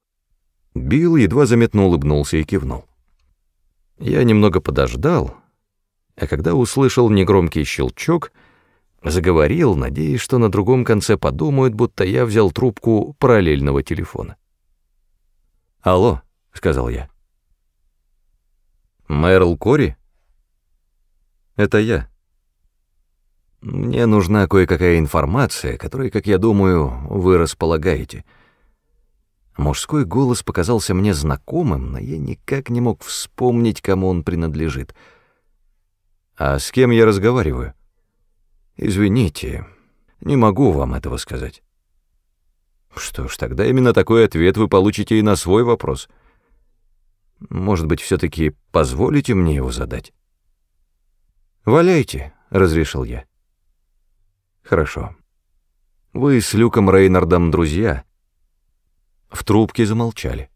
S1: Билл едва заметно улыбнулся и кивнул. Я немного подождал, а когда услышал негромкий щелчок, заговорил, надеясь, что на другом конце подумают, будто я взял трубку параллельного телефона. «Алло», — сказал я. «Мэрл Кори?» «Это я. Мне нужна кое-какая информация, которой, как я думаю, вы располагаете». Мужской голос показался мне знакомым, но я никак не мог вспомнить, кому он принадлежит. «А с кем я разговариваю?» «Извините, не могу вам этого сказать». «Что ж, тогда именно такой ответ вы получите и на свой вопрос». Может быть, все-таки позволите мне его задать? «Валяйте», — разрешил я. «Хорошо. Вы с Люком Рейнардом друзья?» В трубке замолчали.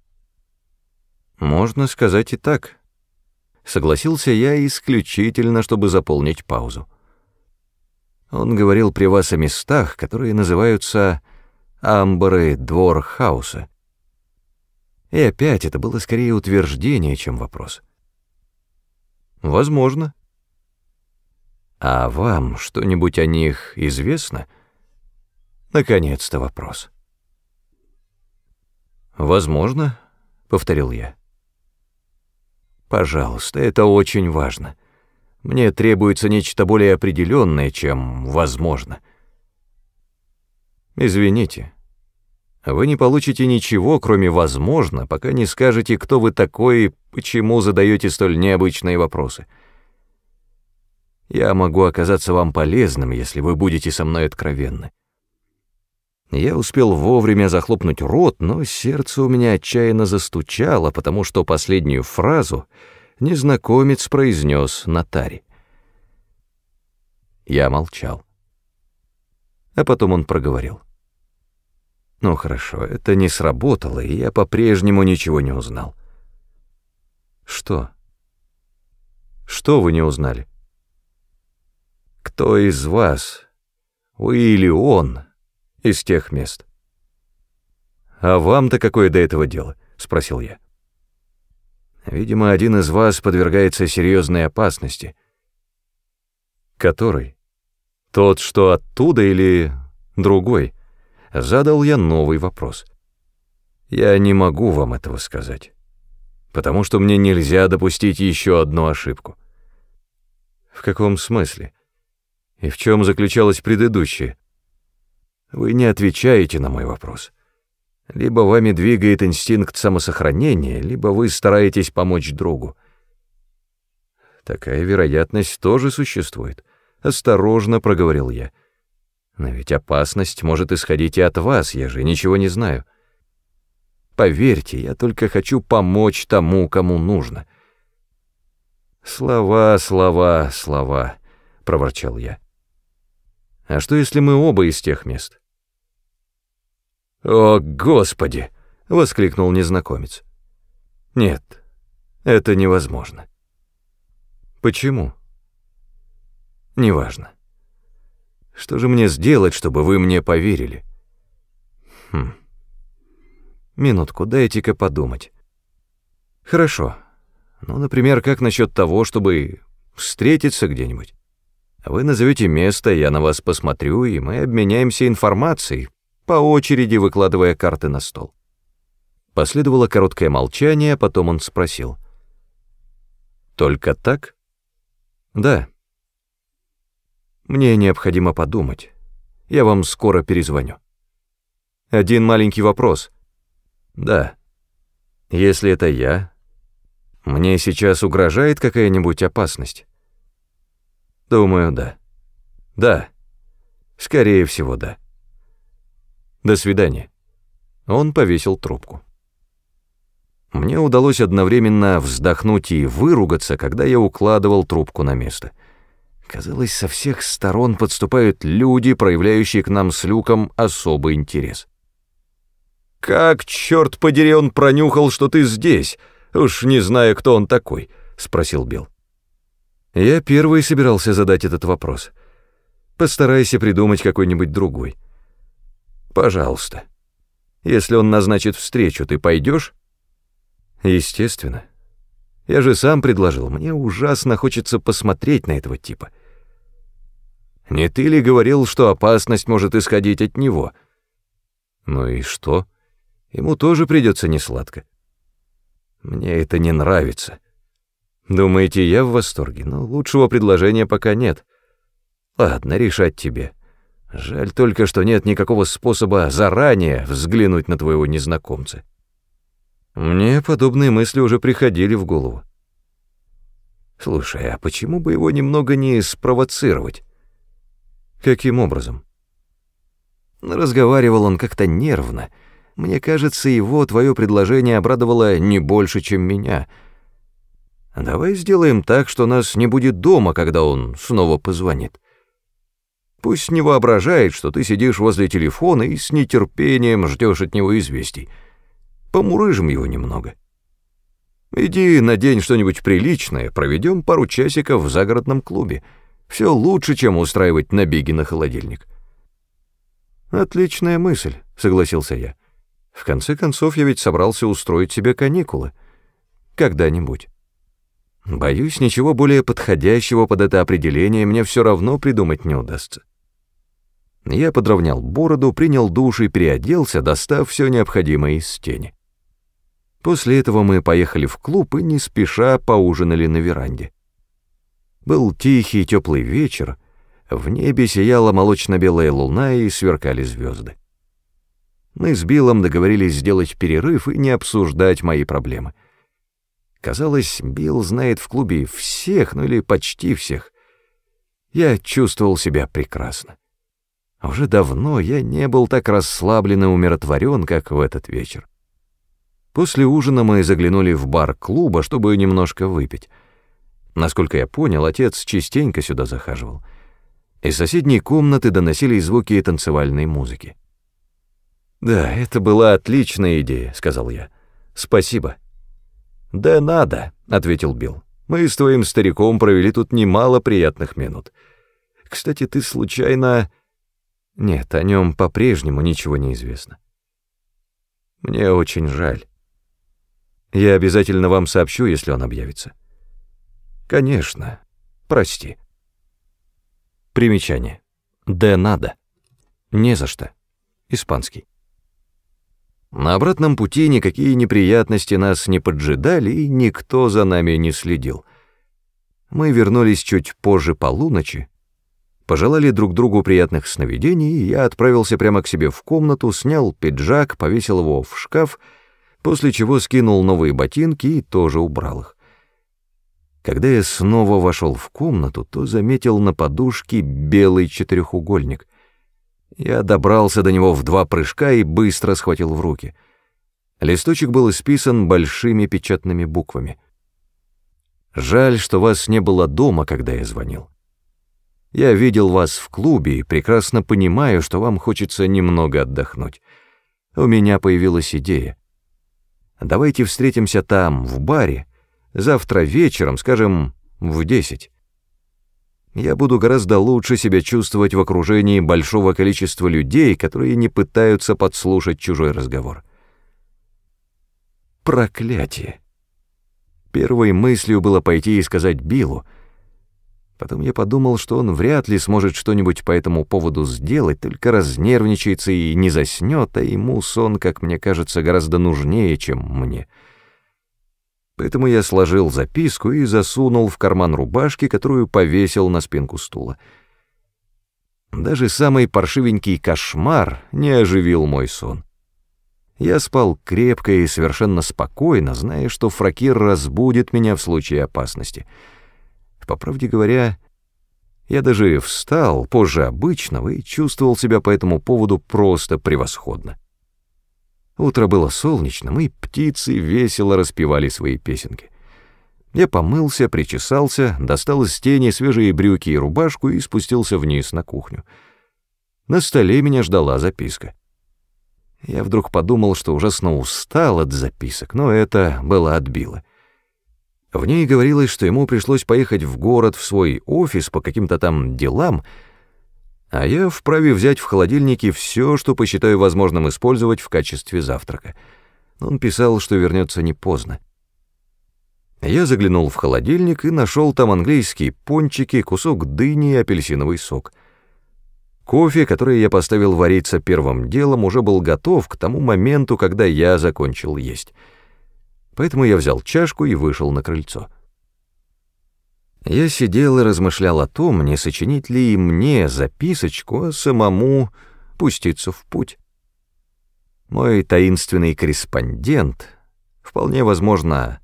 S1: «Можно сказать и так», — согласился я исключительно, чтобы заполнить паузу. Он говорил при вас о местах, которые называются амбары двор хаоса. И опять это было скорее утверждение, чем вопрос. Возможно. А вам что-нибудь о них известно? Наконец-то вопрос. Возможно, повторил я. Пожалуйста, это очень важно. Мне требуется нечто более определенное, чем возможно. Извините, вы не получите ничего, кроме «возможно», пока не скажете, кто вы такой и почему задаете столь необычные вопросы. Я могу оказаться вам полезным, если вы будете со мной откровенны. Я успел вовремя захлопнуть рот, но сердце у меня отчаянно застучало, потому что последнюю фразу незнакомец произнес на таре. Я молчал. А потом он проговорил. Ну хорошо, это не сработало, и я по-прежнему ничего не узнал. Что? Что вы не узнали? Кто из вас, вы или он, из тех мест? А вам-то какое до этого дело? Спросил я. Видимо, один из вас подвергается серьезной опасности. Который? Тот, что оттуда или другой? задал я новый вопрос. Я не могу вам этого сказать, потому что мне нельзя допустить еще одну ошибку. В каком смысле? И в чем заключалась предыдущая? Вы не отвечаете на мой вопрос. Либо вами двигает инстинкт самосохранения, либо вы стараетесь помочь другу. Такая вероятность тоже существует. Осторожно проговорил я. — но ведь опасность может исходить и от вас, я же ничего не знаю. Поверьте, я только хочу помочь тому, кому нужно. Слова, слова, слова, проворчал я. А что, если мы оба из тех мест? О, Господи! воскликнул незнакомец. Нет, это невозможно. Почему? Неважно. Что же мне сделать, чтобы вы мне поверили? Хм. Минутку, дайте-ка подумать. Хорошо. Ну, например, как насчет того, чтобы встретиться где-нибудь? Вы назовете место, я на вас посмотрю, и мы обменяемся информацией, по очереди выкладывая карты на стол. Последовало короткое молчание, а потом он спросил. «Только так?» «Да». «Мне необходимо подумать. Я вам скоро перезвоню». «Один маленький вопрос». «Да». «Если это я, мне сейчас угрожает какая-нибудь опасность?» «Думаю, да». «Да. Скорее всего, да». «До свидания». Он повесил трубку. Мне удалось одновременно вздохнуть и выругаться, когда я укладывал трубку на место. Казалось, со всех сторон подступают люди, проявляющие к нам с Люком особый интерес. «Как, черт подери, он пронюхал, что ты здесь? Уж не знаю, кто он такой», — спросил Билл. Я первый собирался задать этот вопрос. Постарайся придумать какой-нибудь другой. Пожалуйста. Если он назначит встречу, ты пойдешь? Естественно. Я же сам предложил, мне ужасно хочется посмотреть на этого типа. Не ты ли говорил, что опасность может исходить от него? Ну и что? Ему тоже придется несладко. Мне это не нравится. Думаете, я в восторге, но лучшего предложения пока нет. Ладно, решать тебе. Жаль только, что нет никакого способа заранее взглянуть на твоего незнакомца. Мне подобные мысли уже приходили в голову. Слушай, а почему бы его немного не спровоцировать? Каким образом? Разговаривал он как-то нервно. Мне кажется, его твое предложение обрадовало не больше, чем меня. Давай сделаем так, что нас не будет дома, когда он снова позвонит. Пусть не воображает, что ты сидишь возле телефона и с нетерпением ждешь от него известий. Помурыжим его немного. Иди надень что-нибудь приличное, проведем пару часиков в загородном клубе. Все лучше, чем устраивать набеги на холодильник. Отличная мысль, согласился я. В конце концов, я ведь собрался устроить себе каникулы. Когда-нибудь. Боюсь, ничего более подходящего под это определение мне все равно придумать не удастся. Я подровнял бороду, принял душ и переоделся, достав все необходимое из тени. После этого мы поехали в клуб и не спеша поужинали на веранде. Был тихий теплый вечер, в небе сияла молочно-белая луна и сверкали звезды. Мы с Биллом договорились сделать перерыв и не обсуждать мои проблемы. Казалось, Билл знает в клубе всех, ну или почти всех. Я чувствовал себя прекрасно. Уже давно я не был так расслаблен и умиротворен, как в этот вечер. После ужина мы заглянули в бар клуба, чтобы немножко выпить. Насколько я понял, отец частенько сюда захаживал. Из соседней комнаты доносились звуки танцевальной музыки. «Да, это была отличная идея», — сказал я. «Спасибо». «Да надо», — ответил Билл. «Мы с твоим стариком провели тут немало приятных минут. Кстати, ты случайно...» «Нет, о нем по-прежнему ничего не известно». «Мне очень жаль». Я обязательно вам сообщу, если он объявится. Конечно. Прости. Примечание. «Де надо». Не за что. Испанский. На обратном пути никакие неприятности нас не поджидали, и никто за нами не следил. Мы вернулись чуть позже полуночи, пожелали друг другу приятных сновидений, и я отправился прямо к себе в комнату, снял пиджак, повесил его в шкаф — после чего скинул новые ботинки и тоже убрал их. Когда я снова вошел в комнату, то заметил на подушке белый четырехугольник. Я добрался до него в два прыжка и быстро схватил в руки. Листочек был исписан большими печатными буквами. «Жаль, что вас не было дома, когда я звонил. Я видел вас в клубе и прекрасно понимаю, что вам хочется немного отдохнуть. У меня появилась идея. Давайте встретимся там, в баре, завтра вечером, скажем, в десять. Я буду гораздо лучше себя чувствовать в окружении большого количества людей, которые не пытаются подслушать чужой разговор. Проклятие. Первой мыслью было пойти и сказать Биллу, Потом я подумал, что он вряд ли сможет что-нибудь по этому поводу сделать, только разнервничается и не заснет, а ему сон, как мне кажется, гораздо нужнее, чем мне. Поэтому я сложил записку и засунул в карман рубашки, которую повесил на спинку стула. Даже самый паршивенький кошмар не оживил мой сон. Я спал крепко и совершенно спокойно, зная, что Фракир разбудит меня в случае опасности. По правде говоря, я даже встал позже обычного и чувствовал себя по этому поводу просто превосходно. Утро было солнечным, и птицы весело распевали свои песенки. Я помылся, причесался, достал из тени свежие брюки и рубашку и спустился вниз на кухню. На столе меня ждала записка. Я вдруг подумал, что ужасно устал от записок, но это было отбило. В ней говорилось, что ему пришлось поехать в город в свой офис по каким-то там делам, а я вправе взять в холодильнике все, что посчитаю возможным использовать в качестве завтрака. Он писал, что вернется не поздно. Я заглянул в холодильник и нашел там английские пончики, кусок дыни и апельсиновый сок. Кофе, который я поставил вариться первым делом, уже был готов к тому моменту, когда я закончил есть. Поэтому я взял чашку и вышел на крыльцо. Я сидел и размышлял о том, не сочинить ли и мне записочку, а самому пуститься в путь. Мой таинственный корреспондент, вполне возможно,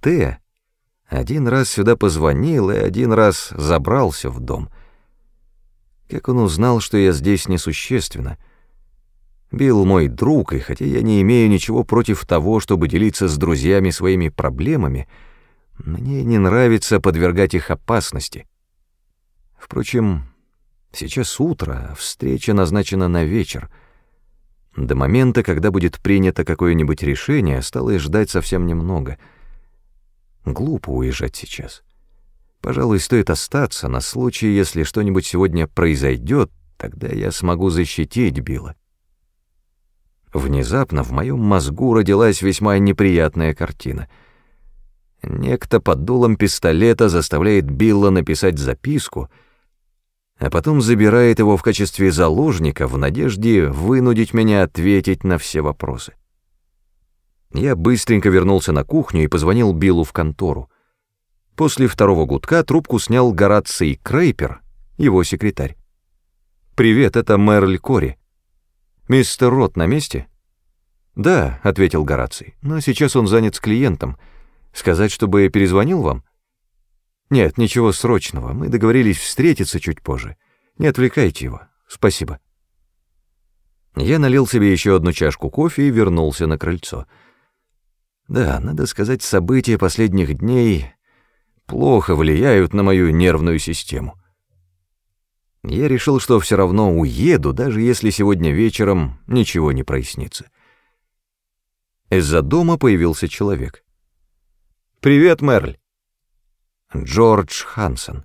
S1: Т, один раз сюда позвонил и один раз забрался в дом. Как он узнал, что я здесь несущественно? Билл мой друг, и хотя я не имею ничего против того, чтобы делиться с друзьями своими проблемами, — мне не нравится подвергать их опасности. Впрочем, сейчас утро, а встреча назначена на вечер. До момента, когда будет принято какое-нибудь решение, осталось ждать совсем немного. Глупо уезжать сейчас. Пожалуй, стоит остаться на случай, если что-нибудь сегодня произойдет, тогда я смогу защитить Билла. Внезапно в моем мозгу родилась весьма неприятная картина — Некто под дулом пистолета заставляет Билла написать записку, а потом забирает его в качестве заложника в надежде вынудить меня ответить на все вопросы. Я быстренько вернулся на кухню и позвонил Биллу в контору. После второго гудка трубку снял Гораций Крейпер, его секретарь. «Привет, это Мерль Кори. Мистер Рот на месте?» «Да», — ответил Гораций, — «но сейчас он занят с клиентом». Сказать, чтобы я перезвонил вам? Нет, ничего срочного. Мы договорились встретиться чуть позже. Не отвлекайте его. Спасибо. Я налил себе еще одну чашку кофе и вернулся на крыльцо. Да, надо сказать, события последних дней плохо влияют на мою нервную систему. Я решил, что все равно уеду, даже если сегодня вечером ничего не прояснится. Из-за дома появился человек. «Привет, Мерль!» Джордж Хансен.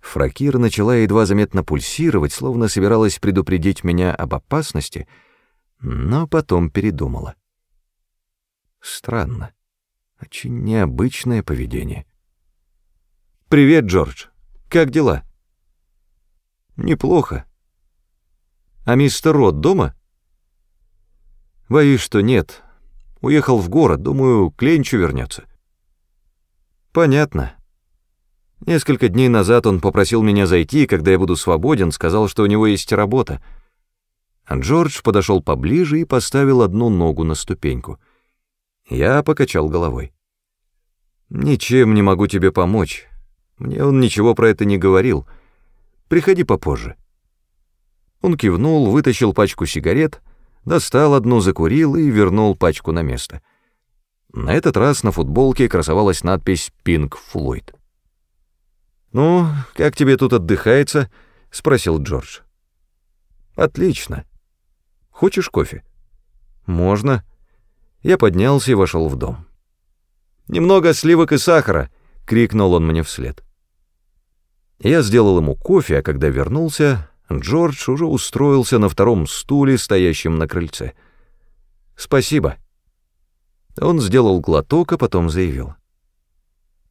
S1: Фракир начала едва заметно пульсировать, словно собиралась предупредить меня об опасности, но потом передумала. Странно. Очень необычное поведение. «Привет, Джордж. Как дела?» «Неплохо. А мистер Рот дома?» «Боюсь, что нет. Уехал в город, думаю, к Ленчу вернется. Понятно. Несколько дней назад он попросил меня зайти, когда я буду свободен, сказал, что у него есть работа. А Джордж подошел поближе и поставил одну ногу на ступеньку. Я покачал головой. «Ничем не могу тебе помочь. Мне он ничего про это не говорил. Приходи попозже». Он кивнул, вытащил пачку сигарет, достал одну, закурил и вернул пачку на место — на этот раз на футболке красовалась надпись «Пинк Флойд». «Ну, как тебе тут отдыхается?» — спросил Джордж. «Отлично. Хочешь кофе?» «Можно». Я поднялся и вошел в дом. «Немного сливок и сахара!» — крикнул он мне вслед. Я сделал ему кофе, а когда вернулся, Джордж уже устроился на втором стуле, стоящем на крыльце. «Спасибо». Он сделал глоток, а потом заявил.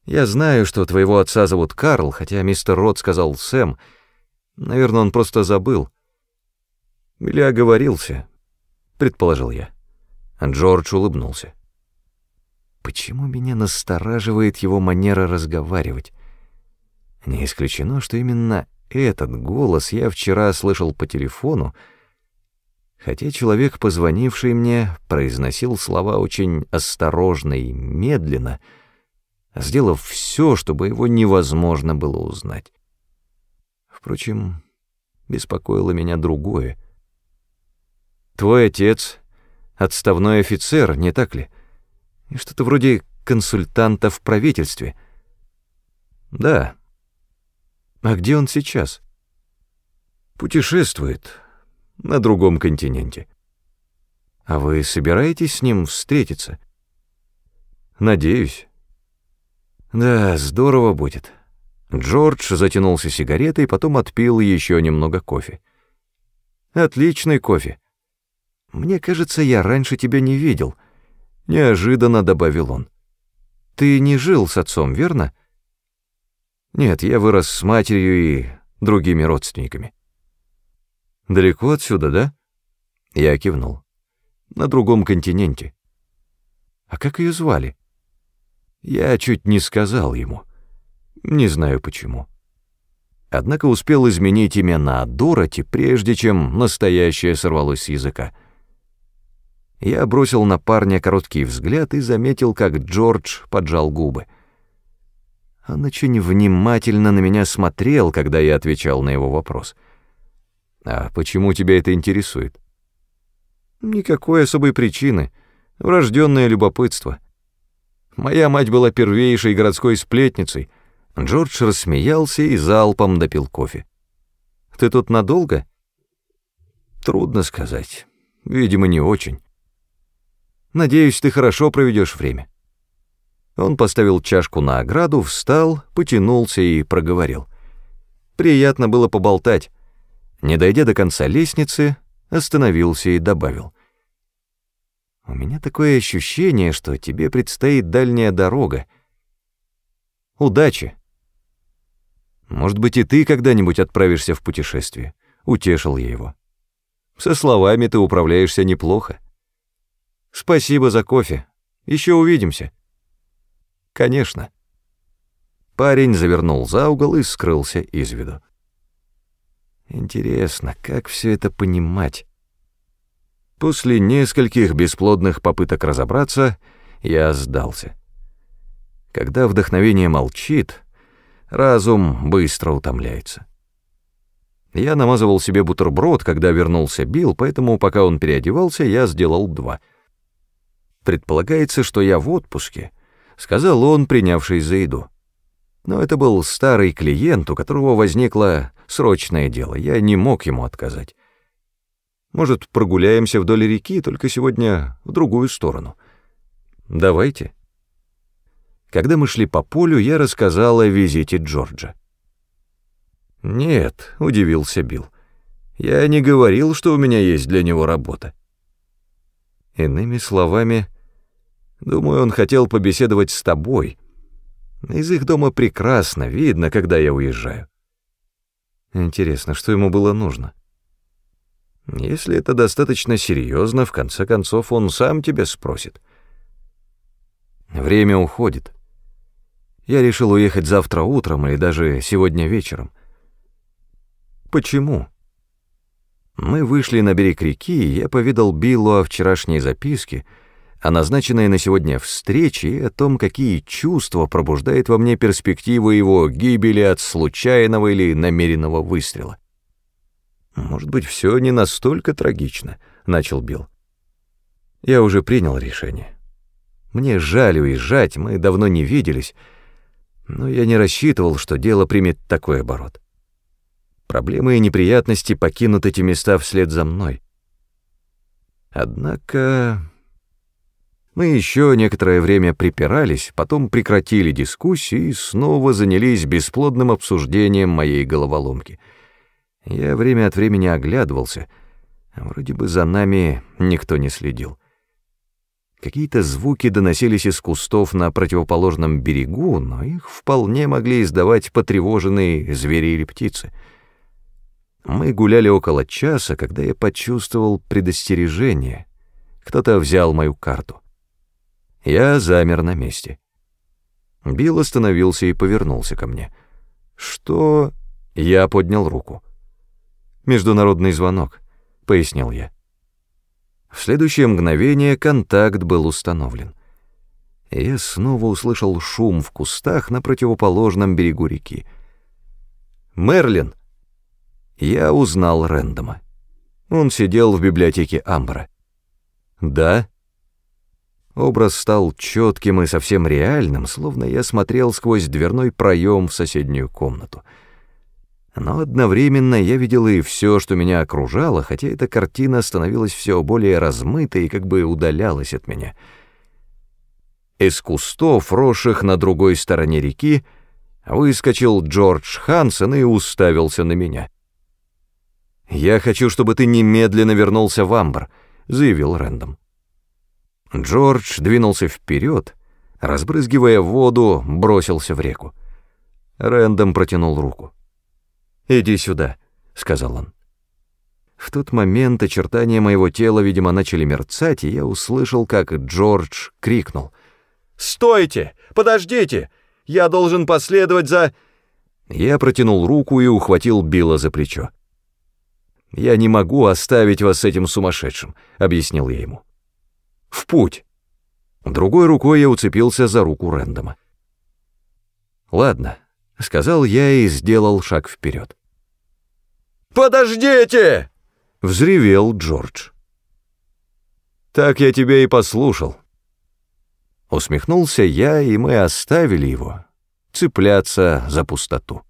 S1: Я знаю, что твоего отца зовут Карл, хотя мистер Рот сказал Сэм. Наверное, он просто забыл. Или оговорился, предположил я. Джордж улыбнулся. Почему меня настораживает его манера разговаривать? Не исключено, что именно этот голос я вчера слышал по телефону, хотя человек, позвонивший мне, произносил слова очень осторожно и медленно, сделав все, чтобы его невозможно было узнать. Впрочем, беспокоило меня другое. «Твой отец — отставной офицер, не так ли? И что-то вроде консультанта в правительстве». «Да», а где он сейчас? Путешествует на другом континенте. А вы собираетесь с ним встретиться? Надеюсь. Да, здорово будет. Джордж затянулся сигаретой, потом отпил еще немного кофе. Отличный кофе. Мне кажется, я раньше тебя не видел. Неожиданно добавил он. Ты не жил с отцом, верно? — нет, я вырос с матерью и другими родственниками. Далеко отсюда, да? Я кивнул. На другом континенте. А как ее звали? Я чуть не сказал ему. Не знаю почему. Однако успел изменить имя на Дороти, прежде чем настоящее сорвалось с языка. Я бросил на парня короткий взгляд и заметил, как Джордж поджал губы. Он очень внимательно на меня смотрел, когда я отвечал на его вопрос. «А почему тебя это интересует?» «Никакой особой причины. Врожденное любопытство. Моя мать была первейшей городской сплетницей». Джордж рассмеялся и залпом допил кофе. «Ты тут надолго?» «Трудно сказать. Видимо, не очень. Надеюсь, ты хорошо проведешь время». Он поставил чашку на ограду, встал, потянулся и проговорил. Приятно было поболтать. Не дойдя до конца лестницы, остановился и добавил. «У меня такое ощущение, что тебе предстоит дальняя дорога. Удачи!» «Может быть, и ты когда-нибудь отправишься в путешествие?» — утешил я его. «Со словами ты управляешься неплохо. Спасибо за кофе. Еще увидимся». «Конечно». Парень завернул за угол и скрылся из виду. Интересно, как все это понимать? После нескольких бесплодных попыток разобраться, я сдался. Когда вдохновение молчит, разум быстро утомляется. Я намазывал себе бутерброд, когда вернулся Билл, поэтому, пока он переодевался, я сделал два. Предполагается, что я в отпуске — сказал он, принявшись за еду. Но это был старый клиент, у которого возникло срочное дело, я не мог ему отказать. Может, прогуляемся вдоль реки, только сегодня в другую сторону. Давайте. Когда мы шли по полю, я рассказал о визите Джорджа. «Нет», — удивился Билл, — «я не говорил, что у меня есть для него работа». Иными словами, Думаю, он хотел побеседовать с тобой. Из их дома прекрасно видно, когда я уезжаю. Интересно, что ему было нужно? Если это достаточно серьезно, в конце концов он сам тебя спросит. Время уходит. Я решил уехать завтра утром или даже сегодня вечером. Почему? Мы вышли на берег реки, и я повидал Биллу о вчерашней записке — о назначенной на сегодня встрече и о том, какие чувства пробуждает во мне перспектива его гибели от случайного или намеренного выстрела. «Может быть, все не настолько трагично», — начал Билл. «Я уже принял решение. Мне жаль уезжать, мы давно не виделись, но я не рассчитывал, что дело примет такой оборот. Проблемы и неприятности покинут эти места вслед за мной. Однако мы еще некоторое время припирались, потом прекратили дискуссии и снова занялись бесплодным обсуждением моей головоломки. Я время от времени оглядывался, вроде бы за нами никто не следил. Какие-то звуки доносились из кустов на противоположном берегу, но их вполне могли издавать потревоженные звери или птицы. Мы гуляли около часа, когда я почувствовал предостережение. Кто-то взял мою карту. Я замер на месте. Билл остановился и повернулся ко мне. «Что?» Я поднял руку. «Международный звонок», — пояснил я. В следующее мгновение контакт был установлен. Я снова услышал шум в кустах на противоположном берегу реки. «Мерлин!» Я узнал Рэндома. Он сидел в библиотеке Амбра. «Да?» Образ стал четким и совсем реальным, словно я смотрел сквозь дверной проем в соседнюю комнату. Но одновременно я видел и все, что меня окружало, хотя эта картина становилась все более размытой и как бы удалялась от меня. Из кустов, росших на другой стороне реки, выскочил Джордж Хансен и уставился на меня. «Я хочу, чтобы ты немедленно вернулся в Амбр», — заявил Рэндом. Джордж двинулся вперед, разбрызгивая воду, бросился в реку. Рэндом протянул руку. «Иди сюда», — сказал он. В тот момент очертания моего тела, видимо, начали мерцать, и я услышал, как Джордж крикнул. «Стойте! Подождите! Я должен последовать за...» Я протянул руку и ухватил Билла за плечо. «Я не могу оставить вас с этим сумасшедшим», — объяснил я ему. В путь!» Другой рукой я уцепился за руку Рэндома. «Ладно», — сказал я и сделал шаг вперед. «Подождите!» — взревел Джордж. «Так я тебя и послушал». Усмехнулся я, и мы оставили его цепляться за пустоту.